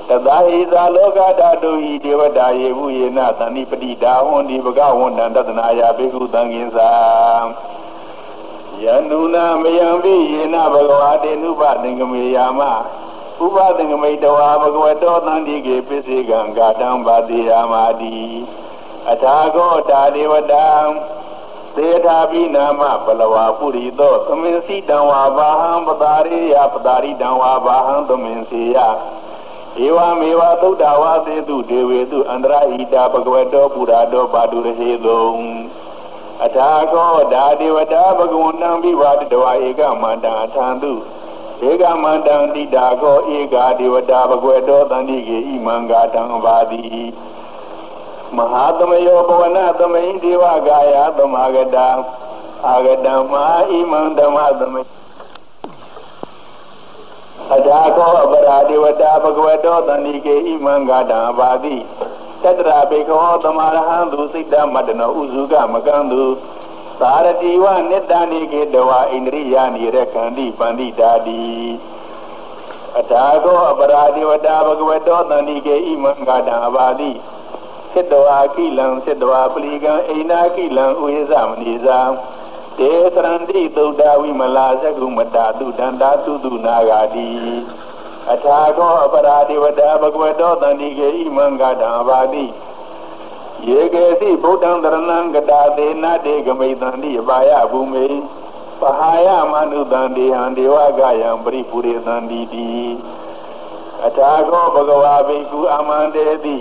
တသာဟိသာလောကဓာတုဟိဒေဝတာယေဟုယေနသန္တိပတိဒါဟွန်ဒီဘဂဝန္တံတတနာယဘေကုသံဃင်္စာယန္တုနာမယံပိယေနဘဂဝါတေနုပသင်္ကမေယာမ ဥပသင်္ကမိတဝါဘဂဝတောသန္တိကေပစ္စေကံဂါတံဗာတိယာမာတိအထာဂောတာဒေဝတံသေထာပိနာမပလဝါပုရိသောသမင်စီတံဝါဘာဟံပတာရိယပတာရိတံဝါဘာဟံသမင်စီယဧဝမေဝသုဒ္ဓဝါသေတုဒေဝေတုအန္တရာဟိတာဘဂဝတောပုရာတောပါတုရဟေတုံအထာကောဓာဒေဝတာဘဂဝန္တံဘိဝါတတဝါဧကမန္တံအထံတု ဧကမန္တံတိတာကောဧကာဒေဝတာဘဂဝတောတန္တိကေဣမံဂါတံဘာတိမဟာသမယောဘဝနာသမိန်ဒေဝကာယသမာဂတံအာဂတံမဟာဣမံဓမ္မသမိန်အထာခောအပရာဒေဝတာဘဂဝတောတန္တိကေဣမံဂါတံဘာတိတတတရာဘေခောသမารဟံသူစိတ်တမတနောဥစုကမကံသူ သာရတိဝနိတ္တနိကေတဝဣန္ဒြိယာနိရခန္တိပန္တိတာတိအထာကောအပရာဒီဝတာဘဂဝတောတန္တိကေဣမံဂတံအဘာတိစိတဝါကိလံစိတဝါပလီကံအိနာကိလံဥယသမဏိဇာတေသရန္တိသုဒ္ဓဝိမလာသကုမတာတုတန္တာတုတုနာဂာတိအထာကောအပရာဒီဝတာဘဂဝတောတန္တိကေဣမံဂတံအဘာတိ ယေကေစီဗုဒ္ဓံတရဏံကတာသေနတေဂမိတန္တိအပါယဘူမေပဟာယမနုတန္တိဟံဒေဝကယံပရိပုရိသန္တိတိအထာကောဘဂဝါဘိကုအမန္တေတိ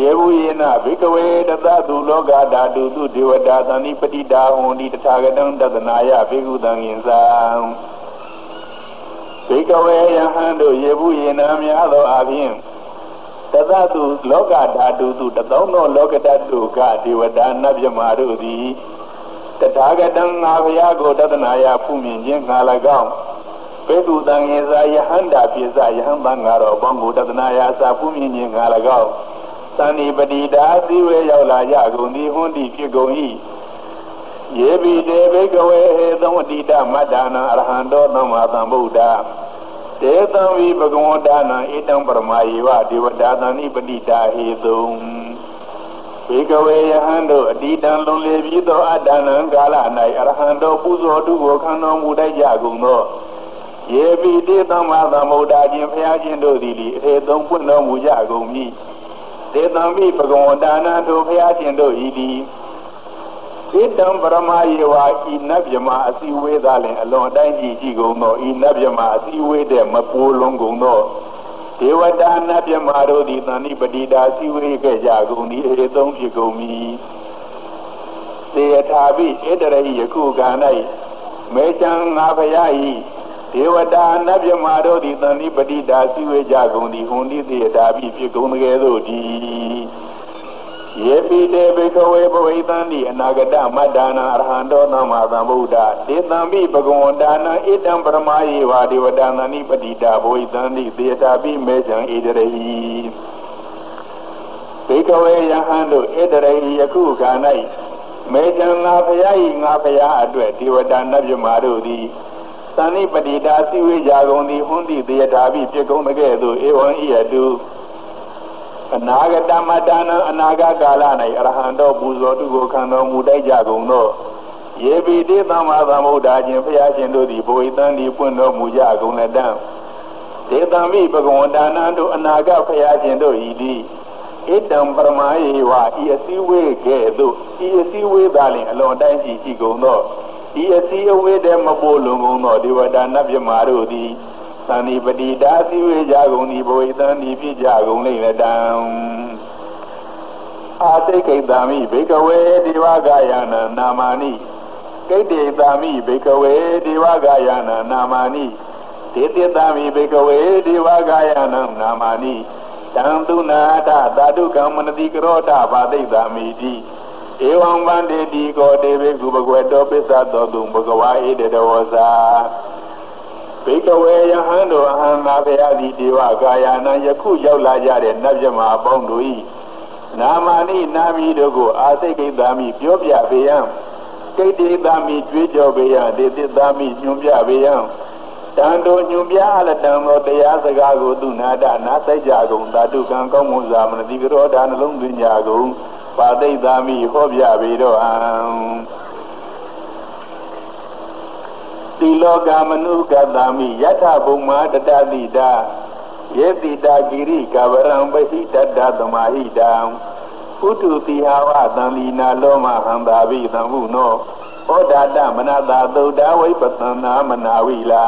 ယေဝယေနဘိကဝေတသသူလောကဓာတုသူဒေဝတာသန္တိပတိတာဟွန်ဒီတထာဂတံတသနာယဘိကုတံယင်ဇံဘိကဝေယဟံတို့ယေဝယေနများသောအပြင် တသသူလောကဓာတုသူတသောသောလောကတတုကဒေဝတာနဗျမာတို့သည်တထာဂတံငါဘုရားကိုတသနာယဖူးမြင်ခြင်းငါ၎င်းဘေတုတံယေဇာယဟန္တာပိစယဟံတံငါတော်ဘောင်းကိုတသနာယစာဖူးမြင်ခြင်းငါ၎င်းသန္တိပတိတာသီဝေရောက်လာကြကုန်သည်ဟွန်းတိဖြစ်ကုန်၏ယေဘိတေဘိကဝေဟေသမတိတမတ္တနာအရဟံတောသမ္မာသမ္ဗုဒ္ဓ တေသံဝိဘဂဝန္တာနာဣတံပရမယေဝဒေဝတာသန္တိပတိတာဟေတုံဘေကဝေယဟံတို့အတိတံလုံးလေပြီးသောအတ္တနံကာလ၌အရဟံတော်ပူဇော်တုကိုခံတော်မူတတ်ကြကုန်သောယေပိတေသမ္မာသမ္ဗုဒ္ဓခြင်းဖျားခြင်းတို့သည်လေအထေသုံးပွင့်တော်မူကြကုန်မည်ဒေသံမိဘဂဝန္တာနာတို့ဖျားခြင်းတို့ဤသည် ဣတံပရမယေဝဤနတ်မြမအစီဝေးသာလင်အလွန်အတိုင်းကြည့်ကြည့်ကုန်သောဤနတ်မြမအစီဝေးတဲ့မပိုးလုံးကုန်သောဒေဝတာနတ်မြမတို့သည်သန္တိပတိတာစီဝေးခဲ့ကြကုန်သည်အေသုံးဖြစ်ကုန်မည်သေယထာပိဣတရဟိယခုကံ၌မေချံငါဖရာဤဒေဝတာနတ်မြမတို့သည်သန္တိပတိတာစီဝေးကြကုန်သည်ဟွန်တိသေယထာပိဖြစ်ကုန်တကယ်သို့ဒီ ယေပိတေဘိကဝေဘဝိတံတိအနာဂတမတ္တနာအရဟံတောသမ္မာသမ္ဗုဒ္ဓတေတံပိဘဂဝန္တာနာဣတံပရမယေဝဒေဝတာနနိပတိတာဘဝိတံတိသေတာပိမေဇံဣတရဟိဘိကဝေယဟံတို့ဣတရဟိယခုခါ၌မေဇံငါဖယားဤငါဖယားအတွက်ဒေဝတာနတ်မြမာတို့သည်သန္နိပတိတာစီဝေကြကုန်သည်ဟွန်းတိသေတာပိဖြစ်ကုန်တကဲ့သို့ဧဝံဣယတု အနာဂတမတနာအနာဂတ်ကာလ၌အရဟံတော်ပူဇော်သူကိုခံတော်မူတိုက်ကြကုန်သောယေပိတိသမ္မာသမ္ဗုဒ္ဓခြင်းဘုရားရှင်တို့သည်ဘဝိတန်ဒီပွင့်တော်မူကြကုန်လက်တံဒေသမိဘဂဝန္တာနံတို့အနာဂတ်ဘုရားရှင်တို့ဤသည်ဣတံပရမယေဝဤအစည်းဝေးကဲ့သို့ဤအစည်းဝေးသာလင်အလွန်တိုင်းရှိရှိကုန်သောဤအစည်းအဝေးတည်းမပို့လုံကုန်သောဒေဝတာနတ်မြမာတို့သည် သန္တိပတိတာစီဝေကြကုန်သည်ဘဝိတန်ဒီဖြစ်ကြကုန်လိမ့်လက်တံအာသိကိတ္တာမိဘေကဝေဒေဝဂာယနာနာမာနိကိတ္တေတာမိဘေကဝေဒေဝဂာယနာနာမာနိဒေတိတာမိဘေကဝေဒေဝဂာယနာနာမာနိတံသူနာထသာဓုကံမနတိကရောထဘာသိတာမိတိဧဝံဗန္တေတိကောတေဘေကုဘဂဝေတောပိစ္ဆသောတုံဘဂဝါဣတေတဝဇာ ဘိကဝေယဟန်တို့အဟံငါဖရာသည်ဒေဝကာယနာယခုရောက်လာကြတဲ့နတ်မြမအပေါင်းတို့၏နာမနိနာမီတို့ကိုအာသိကိတာမိပြောပြပေယံကိတ္တိတာမိကြွေးကြော်ပေယံဒေတိတာမိညွန်ပြပေယံတန်တို့ညွန်ပြအလတံသောတရားစကားကိုသူနာဒနာသိကြကုန်ဓာတုကံကောင်းမှုစာမနတိကရောဒါနှလုံးသွင်းကြကုန်ပါသိတာမိဟောပြပေတော့အံ တိလောကမနုကတမိယထဘုံမာတတတိတာယေတိတာဂိရိကဗရံပဟိတတ္တသမာဟိတံပုထုတိဟာဝသံလီနာလောမဟံသာဘိသံဟုနောဩဒါတမနတာသုဒ္ဓဝိပသနာမနာဝိလာ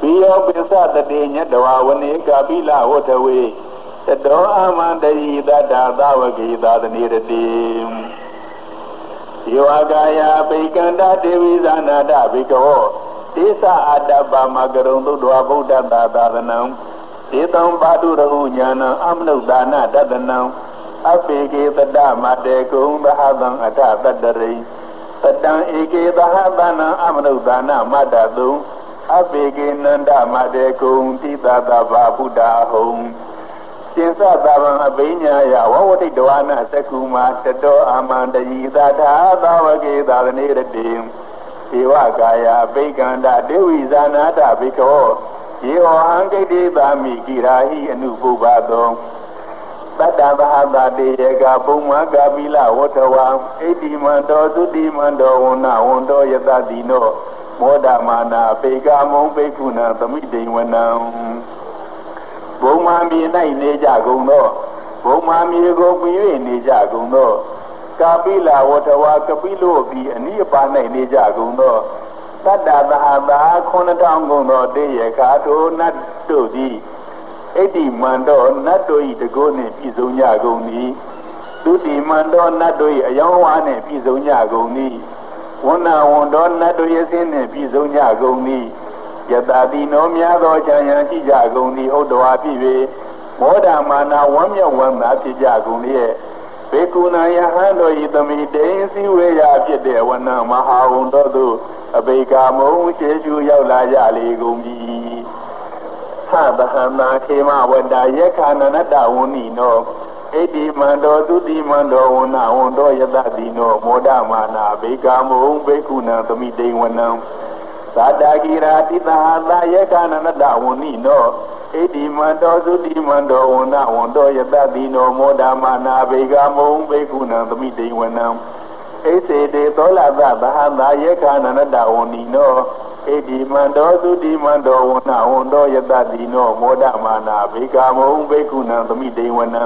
ပိယောပိသတတေညတဝဝနေကပိလဝထဝေတတောအမန္တယိတတ္တာသဝကေသာသနေရတိယောကာယပိကန္တဒေဝိဇာနာတဘိကဝော တိသအတ္တပါမကရုံသုဒ္ဓဝဗုဒ္ဓသာသာသနံဧတံပါတုရဟုညာဏံအမနုဿာနတတနံအပေကေတတမတေကုံသဟသံအထတတရိတတံဧကေသဟသနံအမနုဿာနမတတုအပေကေနန္ဒမတေကုံတိတတဗဗုဒ္ဓဟုံရှင်သသာဗံအဘိညာယဝဝတိတဝနာသကုမာတတောအာမန္တယိသထာသဝကေသာရဏေရတိဧ ဝကာယဘိကန္တဒေဝိဇာနာတဘိကောယေဟောဟံဂိတေသာမိကိရာဟိအနုပုပ္ပသောတတ္တဗဟာတတေယကပုံမကပိလဝထဝံဣတိမန္တောသုတိမန္တောဝဏဝန္တောယတတိနောမောဒမာနာပေကမုံပေကုဏသမိတိဝနံဘုံမာမြေ၌နေကြကုန်သောဘုံမာမြေကိုပြီး၍နေကြကုန်သော ကာပိလဝထဝကပိလို့ပြီးအနိယပါ၌နေကြကုန်သောတတ္တသဟာသာ9000ကုန်သောတေယကာထိုနတ်တို့သည်ဣတိမန္တောနတ်တို့၏တကုနှင့်ပြည်စုံကြကုန်၏ဒုတိမန္တောနတ်တို့၏အယောင်းဝါနှင့်ပြည်စုံကြကုန်၏ဝဏဝန်တော်နတ်တို့ရဲ့ဆင်းနှင့်ပြည်စုံကြကုန်၏ယတတိနောများသောချမ်းရန်ရှိကြကုန်၏ဥဒ္ဒဝါဖြစ်၍မောဒမာနာဝမ်းမြောက်ဝမ်းသာဖြစ်ကြကုန်၏ ဘေကုဏယဟန်တို့ဤသမိတေစည်းဝေရာဖြစ်တဲ့ဝဏမဟာဝန္တော်သို့အဘိကာမုံရှေရှုရောက်လာကြလေကုန်ပြီသဗဟန္တာခေမဝတ္တယက္ခဏနတဝဏိနောဣတိမန္တောသုတိမန္တောဝဏဝန္တောယတတိနောမောဒမာနာဘေကာမုံဘေကုဏသမိတေဝနံသာတာကိရာတိသဟာသာယက္ခဏနတဝဏိနော ဣတိမန္တောသုတိမန္တောဝဏဝန္တောယတတိနောမောဒမာနာဘေကာမုံဘေကုဏသမိတေဝနံဣစေတေသောလသသဟသာယက္ခဏနတဝဏိနောဣတိမန္တောသုတိမန္တောဝဏဝန္တောယတတိနောမောဒမာနာဘေကာမုံဘေကုဏသမိတေဝနံ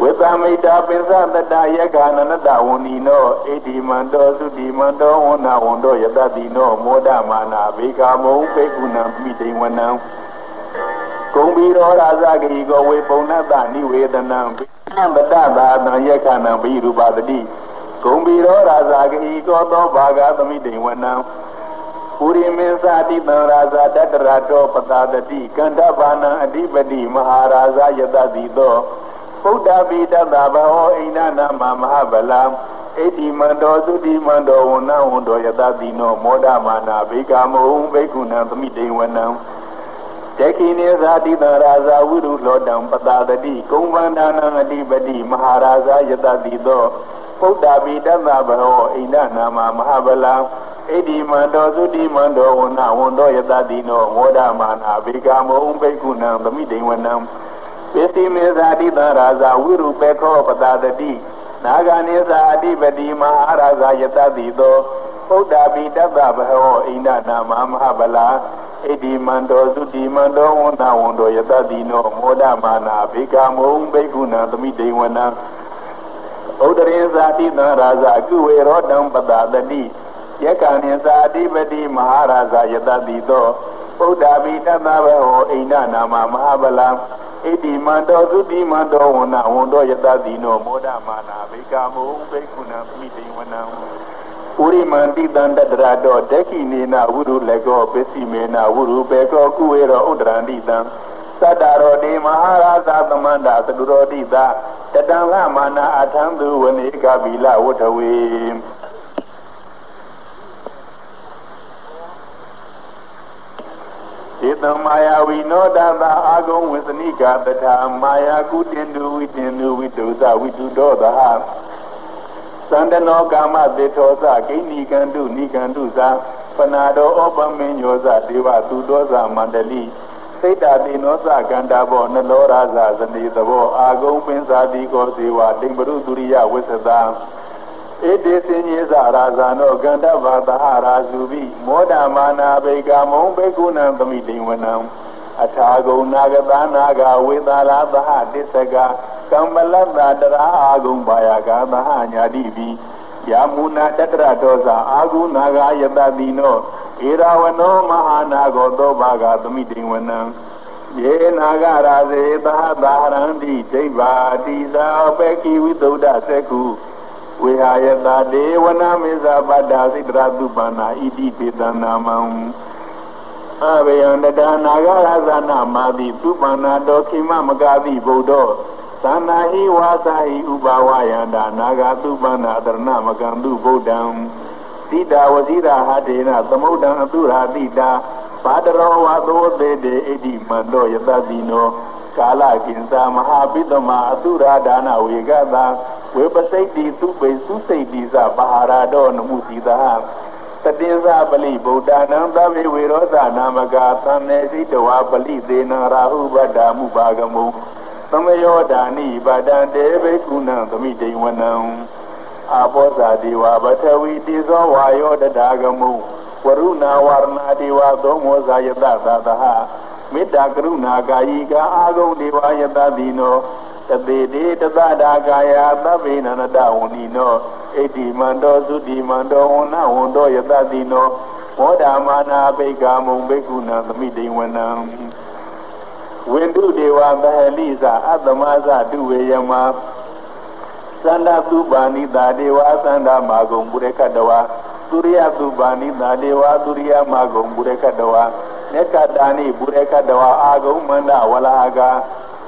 ဝေသမိတာပိသတတယက္ခဏနတဝဏီနောဣတိမန္တောသုတိမန္တောဝဏဝန္တောယတတိနောမောဒမာနာဘေကာမုံဘေကုဏမိတေဝနံ ကုံဘီရောရာဇဂိကောဝေပုံနတနိဝေဒနံဘိနံပတသာတံယက္ခဏံဘိရူပတတိဂုံဘီရောရာဇာဂိကောသောဘာဂသမိတေဝနံပုရိမေသာတိတံရာဇာတတရတောပတာတတိကန္တဘာနံအဓိပတိမဟာရာဇာယတတိသောဗုဒ္ဓဗိတတဘောအိန္ဒနာမမဟာဗလံဣတိမန္တောသုတိမန္တောဝဏဝန္တောယတတိနောမောဒမာနာဘေကာမုံဘေကုဏံသမိတေဝနံ တခိနေသာတိတရာဇာဝိရုလောတံပတာတတိကုံဗန္ဒနာအဓိပတိမဟာရာဇာယတတိသောဗုဒ္ဓဗိတ္တဘောအိန္ဒနာမမဟာဗလံဣတိမန္တောသုတိမန္တောဝဏဝန္တောယတတိနောမောဒမာနာဘေကာမုံဘေကုဏံသမိတေဝနံပိတိမေဇာတိတရာဇာဝိရုပေခောပတာတတိနာဂာနေဇာအဓိပတိမဟာရာဇာယတတိသော ဗုဒ္ဓဗိတ္တဘောအိန္ဒနာမမဟာဗလံဣတိမန္တောသုတိမန္တောဝဏဝန္တောယတတိနောမောဒမာနာဘေကာမုံဘေကုဏံသမိတေဝနံဥဒရေဇာတိသရာဇအကုဝေရောတံပတာတတိယက္ခဏေဇာတိပတိမဟာရာဇယတတိသောဗုဒ္ဓဗိတသဘောအိန္ဒနာမမဟာဗလံဣတိမန္တောသုတိမန္တောဝဏဝန္တောယတတိနောမောဒမာနာဘေကာမုံဘေကုဏံမိတိဝနံ ဥရိမန္တိတန္တတရတောဒက္ခိနေနဝုရုလကောပစ္စည်းမေနဝုရုဘေကောကုဝေရောဥဒရန္တိတံသတ္တရောတိမဟာရာဇသမန္တာသတုရောတိသာတတံလမာနာအထံသူဝနေကဗီလဝထဝေေတမာယာဝိနောဒတာအာဂုံဝစ္စနိကတထာမာယာကုတင်တုဝိတင်တုဝိတုဇဝိတုဒောသဟ သန္တနောကာမသေထောသဂိဏီကန္တုနိကန္တုသာပနာတော်ဩပမင်းညောဇဒေဝသူတော်ဇမန္တလိစိတ်တာတိနောသကန္တာဘောနလောရာဇဇနေသဘောအာဂုံပင်စာတိကောဇေဝတိံပရုဒုရိယဝိသသာဣတိစင်ကြီးစာရာဇာနောကန္တဘာသဟရာစုပိမောဒမာနာဘေကမုံဘေကုဏံသမိတိဝနံအထာဂုံနာဂတနာဂဝေသာလာသဟတစ္စက ကမ္မလတ္တတရာအာဂုံဘာယကသဟညာတိပိယာမုနာတတရတောဇာအာဂုနာဂယတတိနောဧရာဝနောမဟာနာဂောသောဘာဂသမိတိဝနံယေနာဂရာဇေသဟသာရန္တိဒိဗ္ဗာတိသာပေကိဝိသုဒ္ဓသက္ခုဝေဟာယတာဒေဝနာမေဇာပတ္တာစိတရတုပန္နာဣတိပေတနာမံအဘယံတဒနာဂရသနာမာတိသူပန္နာတောခိမမကာတိဗုဒ္ဓ သန္နာဟိဝါစာဟိဥပါဝယန္တာနာဂသူပန္နာတရဏမကံသူဗုဒ္ဓံတိတာဝတိတာဟာတေနသမုဒ္ဒံအတုရာတိတာဘာတရောဝါသောတေတေဣတိမန္တောယတတိနောကာလကိဉ္စာမဟာပိသမအသုရာဒါနဝေကတာဝေပစိတ်တိသူပိစုစိတ်တိသပါဟာရတောနမှုစီတာတတိသပလိဗုဒ္ဓနာသဗ္ဗေဝေရောသနာမကသံမေစိတဝါပလိသေနရာဟုဗဒ္ဓမုပါကမု သမယောဒာနိဗဒံတေဘိကုဏံသမိတိဝနံအာဘောဇာတိဝပထဝီတိသောဝါယောတဒါကမုဝရုဏဝရဏတိဝသောမောဇာယတသတဟမေတ္တာကရုဏာကာယိကအာဂုံဒေဝယတတိနောတသေတိတသဒါကာယသဗ္ဗေနန္တဝဏီနောဣတိမန္တောသုတိမန္တောဝနဝန္တောယတတိနောမောဒာမာနာဘိက္ခမုံဘိက္ခုနံသမိတိဝနံ ဝိန္တုဒေဝသဟလိသအတ္တမသတုဝေယမသန္တာသူပါဏိတာဒေဝသန္တာမာဂုံပုရိကတဝါသူရိယသူပါဏိတာဒေဝသူရိယမာဂုံပုရိကတဝါနေကတာနိပုရိကတဝါအာဂုံမန္တဝလာက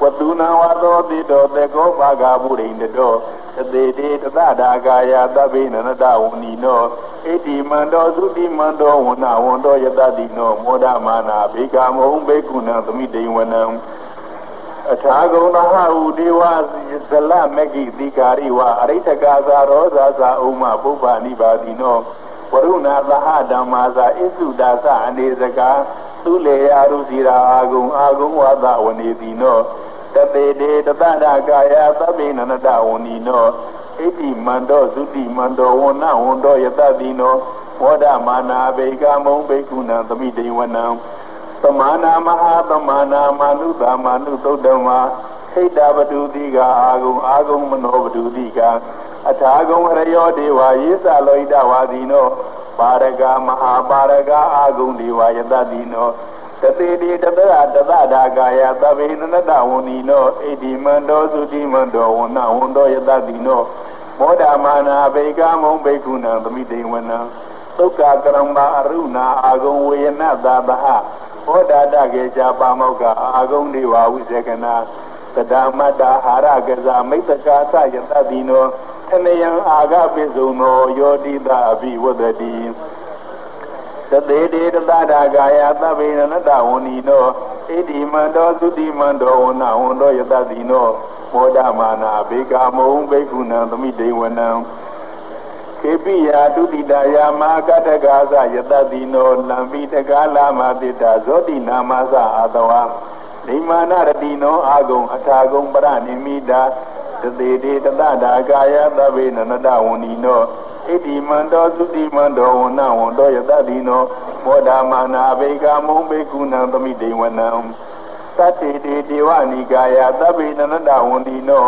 ဝတုနာဝသောတိတောတေကောဘာဂပုရိန္တောတသေတိတသဒါကာယသဗ္ဗေနနတဝဏီနော ဣတိမန္တောသုတိမန္တောဝနဝန္တောယတတိနောမောဒမာနာဘေကမုံဘေကုဏံသမိတိဝနံအထာဂုံနဟဟုဒေဝဇလမဂ္ဂိတိကာရိဝအရိဋ္ဌကာသာရောဇာသာဥမပုပ္ပနိပါတိနောဝရုဏသဟဓမ္မာသာဣစုဒါသအနေစကာသူလေယာရုစီရာအာဂုံအာဂုံဝါဒဝနေတိနောတသေတေတသဒကာယသဗ္ဗေနနတဝဏီနော ဣတိမန္တောသုတိမန္တောဝနဝန္တောယတတိနောမောဒမာနာဘေကမုံဘေကုဏံသမိတေဝနံသမာနာမဟာသမာနာမာနုသာမာနုသုတ်တမဟိတပတုတိကအာဂုံအာဂုံမနောပတုတိကအထာဂုံရယောဒေဝယေသလောဣတဝါဒီနောပါရကမဟာပါရကအာဂုံဒေဝယတတိနောတတိတိတတရတသဒါကာယသဗ္ဗေနနတဝဏီနောဣတိမန္တောသုတိမန္တောဝနဝန္တောယတတိနော မောဒမာနာဘေကမုံဘေကုဏံသမိတိဝနံသုက္ကကရမ္မာအရုဏအာဂုံဝေယနသာဘဟဟောဒါတကေချာပါမောကအာဂုံဒေဝဝိဇေကနာသဒ္ဓမတ္တာဟာရကဇာမိတ္တကာသယတတိနောထနယံအာဂပိစုံနောယောတိတအဘိဝဒတိတသေတေတသဒါကာယသဗ္ဗေနနတဝဏီနောဣတိမန္တောသုတိမန္တောဝနဝန္တောယတတိနော မောဒမာနာဘေကာမုံဘေကုဏံသမိတေဝနံခေပိယာတုတိတယာမကတ္တကာသယတတိနောလံပိတကာလာမတိတဇောတိနာမသအာတဝါနိမာနရတိနောအာဂုံအထာဂုံပရနိမိတာတသေတေတသဒါကာယသဗ္ဗေနနတဝဏီနောဣတိမန္တောသုတိမန္တောဝနဝန္တောယတတိနောမောဒမာနာဘေကမုံဘေကုဏံသမိတေဝနံ သတ္တေတေဒေဝနိကာယသဗ္ဗေနနတဝန္တိနော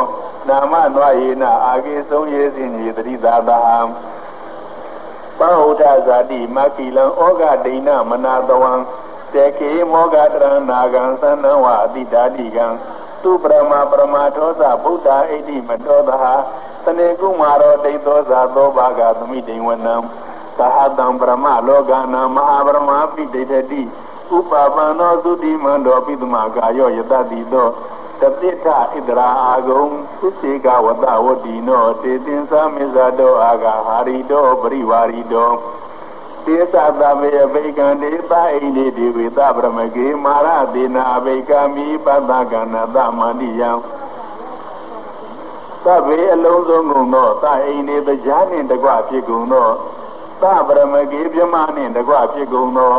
နာမနွာယေနအာဂေဆုံးယေစင်ကြီးတတိသာသာပဟုဒ္ဓဇာတိမကိလံဩဃဒိဏမနာတဝံတေကေမောဂတရဏာကံသန္နဝအတိတာတိကံသူပရမပရမထောသဗုဒ္ဓဣတိမတောသဟာသနေကုမာရောဒိသောဇာသောဘာဂသမိတိဝနံသဟတံပရမလောကနာမဟာပရမပိဋိတတိ ဥပပန္နောသုတိမန္တောပိသမကာယောယတတိသောတတိထဣဒရာအာဂုံသုစေကဝတဝတိနောတေတင်္သမစ္ဆတောအာဂဟာရိတောပရိဝါရိတောတေသသမေအဘိကံဒေသအိန္ဒေဒီဝေသဗရမကေမာရသေနာအဘိကမိပတ္တကဏသမန္တိယံသဗ္ဗေအလုံးစုံကုန်သောသအိန္ဒေတရားနှင့်တကွဖြစ်ကုန်သောသဗရမကေပြမနှင့်တကွဖြစ်ကုန်သော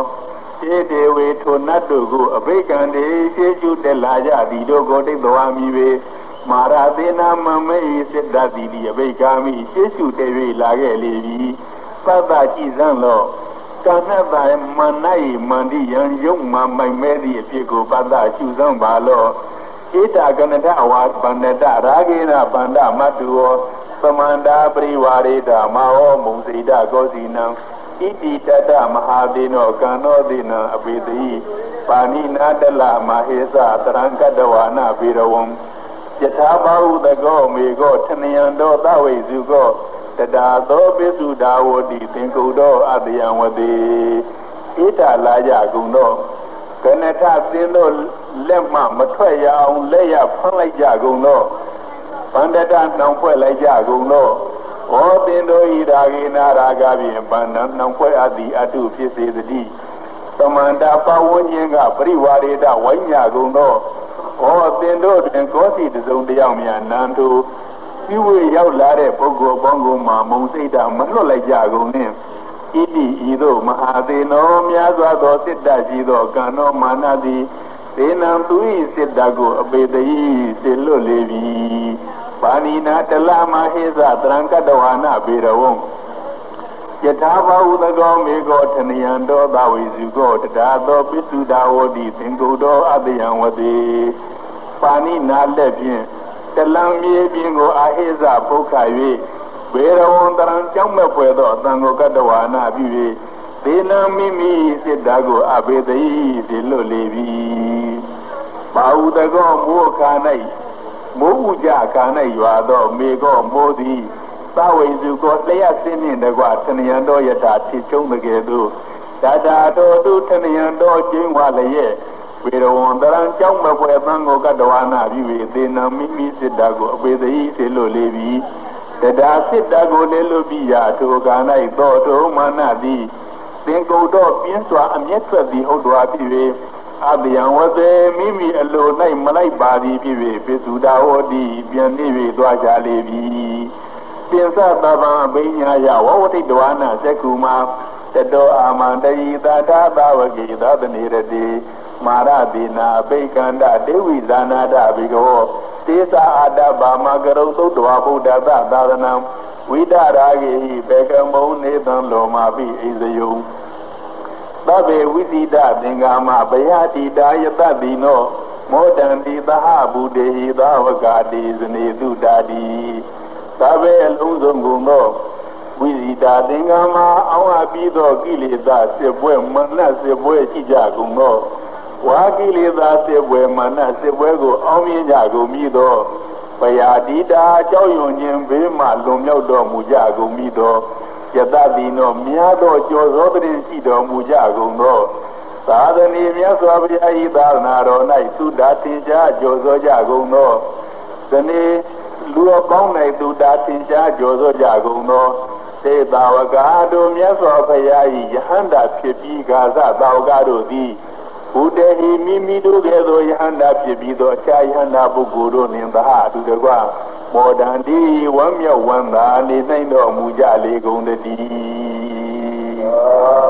ဧတေဝေထိုနတ်တို့ကိုအဘိကံတေရှေးကျူတက်လာကြသည်တို့ကိုတိတ်တော်မီပေမာရသေနာမမေစိတ္တတိဒီအဘိကာမိရှေးကျူတက်၍လာခဲ့လေပြီပတ္တကြည်စမ်းသောကံနဲ့တိုင်မနိုင်မန္တိယံယုံမမိုင်မဲသည့်အဖြစ်ကိုပတ္တကျူစမ်းပါလောဣတာကနတဝါပန္နတရာဂေနပန္ဒမတုဝသမန္တာပရိဝါရေတမဟောမုံစိတကောစီနံ ဣတိတတမဟာဒေနောကံနောဒေနံအပိတိပါဏိနာတလမဟေသတရံကတဝါနာပေရဝံယထာဘာဟုတကောမေကောထနယံတောသဝိစုကောတတာသောပိစုဒါဝတိသင်္ကုတောအတယံဝတိဣတာလာကြကုန်တော့ကနထသင်တို့လက်မှမထွက်ရအောင်လက်ရဖမ်းလိုက်ကြကုန်တော့ဗန္ဒတနှောင်ဖွဲ့လိုက်ကြကုန်တော့ ဟောသင်တို့ဤရာဂိနာရာဂဖြင့်ပန္နနှောင်ဖွဲ့အပ်သည်အတုဖြစ်စေတည်းသမန္တာပဝဉ္ဇင်းကပရိဝါရေတဝိညာကုန်တော့ဩသင်တို့တွင်ကောစီတစုံတယောက်များနန္တုပြုဝေရောက်လာတဲ့ပုဂ္ဂိုလ်ပေါင်းကိုမှမုံစိတ်တာမလွတ်လိုက်ကြကုန်နှင့်ဣတိဤသို့မဟာသေနောများစွာသောစစ်တရှိသောကံတော်မာနသည်သေနံသူ၏စစ်တကိုအပေတိစေလွတ်လေပြီ ပါဏိနာတလမဟိသတရံကတဝါနဘေရဝံယထာဘာဟုသကောမေကောထနယံတောသဝေစုကောတဒါသောပိစုဒါဝတိသင်္ကုတောအတယံဝတိပါဏိနာလက်ဖြင့်တလံမြေပြင်ကိုအာဟိဇပုခါ၍ဘေရဝံတရံကြောင်းမဲ့ဖွယ်သောသံဃောကတဝါနာပြု၍ဒေနမိမိစစ်တာကိုအဘေသိဒီလွတ်လေပြီဘာဟုတကောမိုးခါ၌ မိုးဥကြခါ၌ရွာသောမေကောမိုးသည်သဝိစုကိုလျက်စင်းနှင့်တကွထဏယံတော်ယထာဖြစ်ချုံးတကယ်သို့ဒါတာတော်သူထဏယံတော်ကျင်းဝလျက်ဝေရဝံတရံကြောင်းမပွဲသံဃောကတဝါနာပြု၍သေနမိမိစစ်တာကိုအပေသိစေလို့လေပြီတရားစစ်တာကိုလေလို့ပြီးရာထိုကာ၌သောတုမာနသည်သင်္ကုတ်တော့ပြင်းစွာအမျက်ထွက်သည်ဟုတ်တော်ဖြစ်၍ အတယံဝသေမိမိအလို၌မလိုက်ပါသည်ဖြစ်၍ပိစုတာဟောတိပြန်နေ၍သွားကြလေပြီပင်စသဗ္ဗံအဘိညာယဝဝတိတဝနာသက္ကူမာတတောအာမန္တယိသာတာသဝကေသတနေရတိမာရတိနာအဘိကန္တဒေဝိဇာနာတဘိကဝောတေသာအာတဘာမကရုသုတ္တဝဗုဒ္ဓသသာသနံဝိဒရာဂေဟိဘေကမုံနေသံလောမာပိဣဇယုံ သဗ္ဗေဝိသိတသင်္ကာမဘယတိတာယတတိနောမောတံတိသဟဗုတေဟိသာဝကာတိဇနေတုတာတိသဗ္ဗေအလုံးစုံကုန်သောဝိဇိတာသင်္ကာမအောင်အပ်ပြီးသောကိလေသာစစ်ပွဲမနတ်စစ်ပွဲရှိကြကုန်သောဝါကိလေသာစစ်ပွဲမနတ်စစ်ပွဲကို အောင်မြင်ကြကုန်ပြီးသောပယာတိတာကြောက်ရွံ့ခြင်းဘေးမှလွန်မြောက်တော်မူကြကုန်ပြီးသော ယတတိနောမြတ်သောကြောသောတရင်ရှိတော်မူကြကုန်သောသာသနေမြတ်စွာဘုရား၏သာသနာတော်၌သုဒ္ဓသင်္ချာကြောသောကြကုန်သောဇနေလူအပေါင်း၌သုဒ္ဓသင်္ချာကြောသောကြကုန်သောသေတာဝကတို့မြတ်စွာဘုရား၏ယဟန္တာဖြစ်ပြီးကာသတာဝကတို့သည်ဘုဒ္ဓဟိမိမိတို့ကဲ့သို့ယဟန္တာဖြစ်ပြီးသောအခြားယဟန္တာပုဂ္ဂိုလ်တို့နှင့်သာအတူတကွ မောဒန်ဒီဝမ်းမြောက်ဝမ်းသာနေနိုင်တော်မူကြလေကုန်တည်း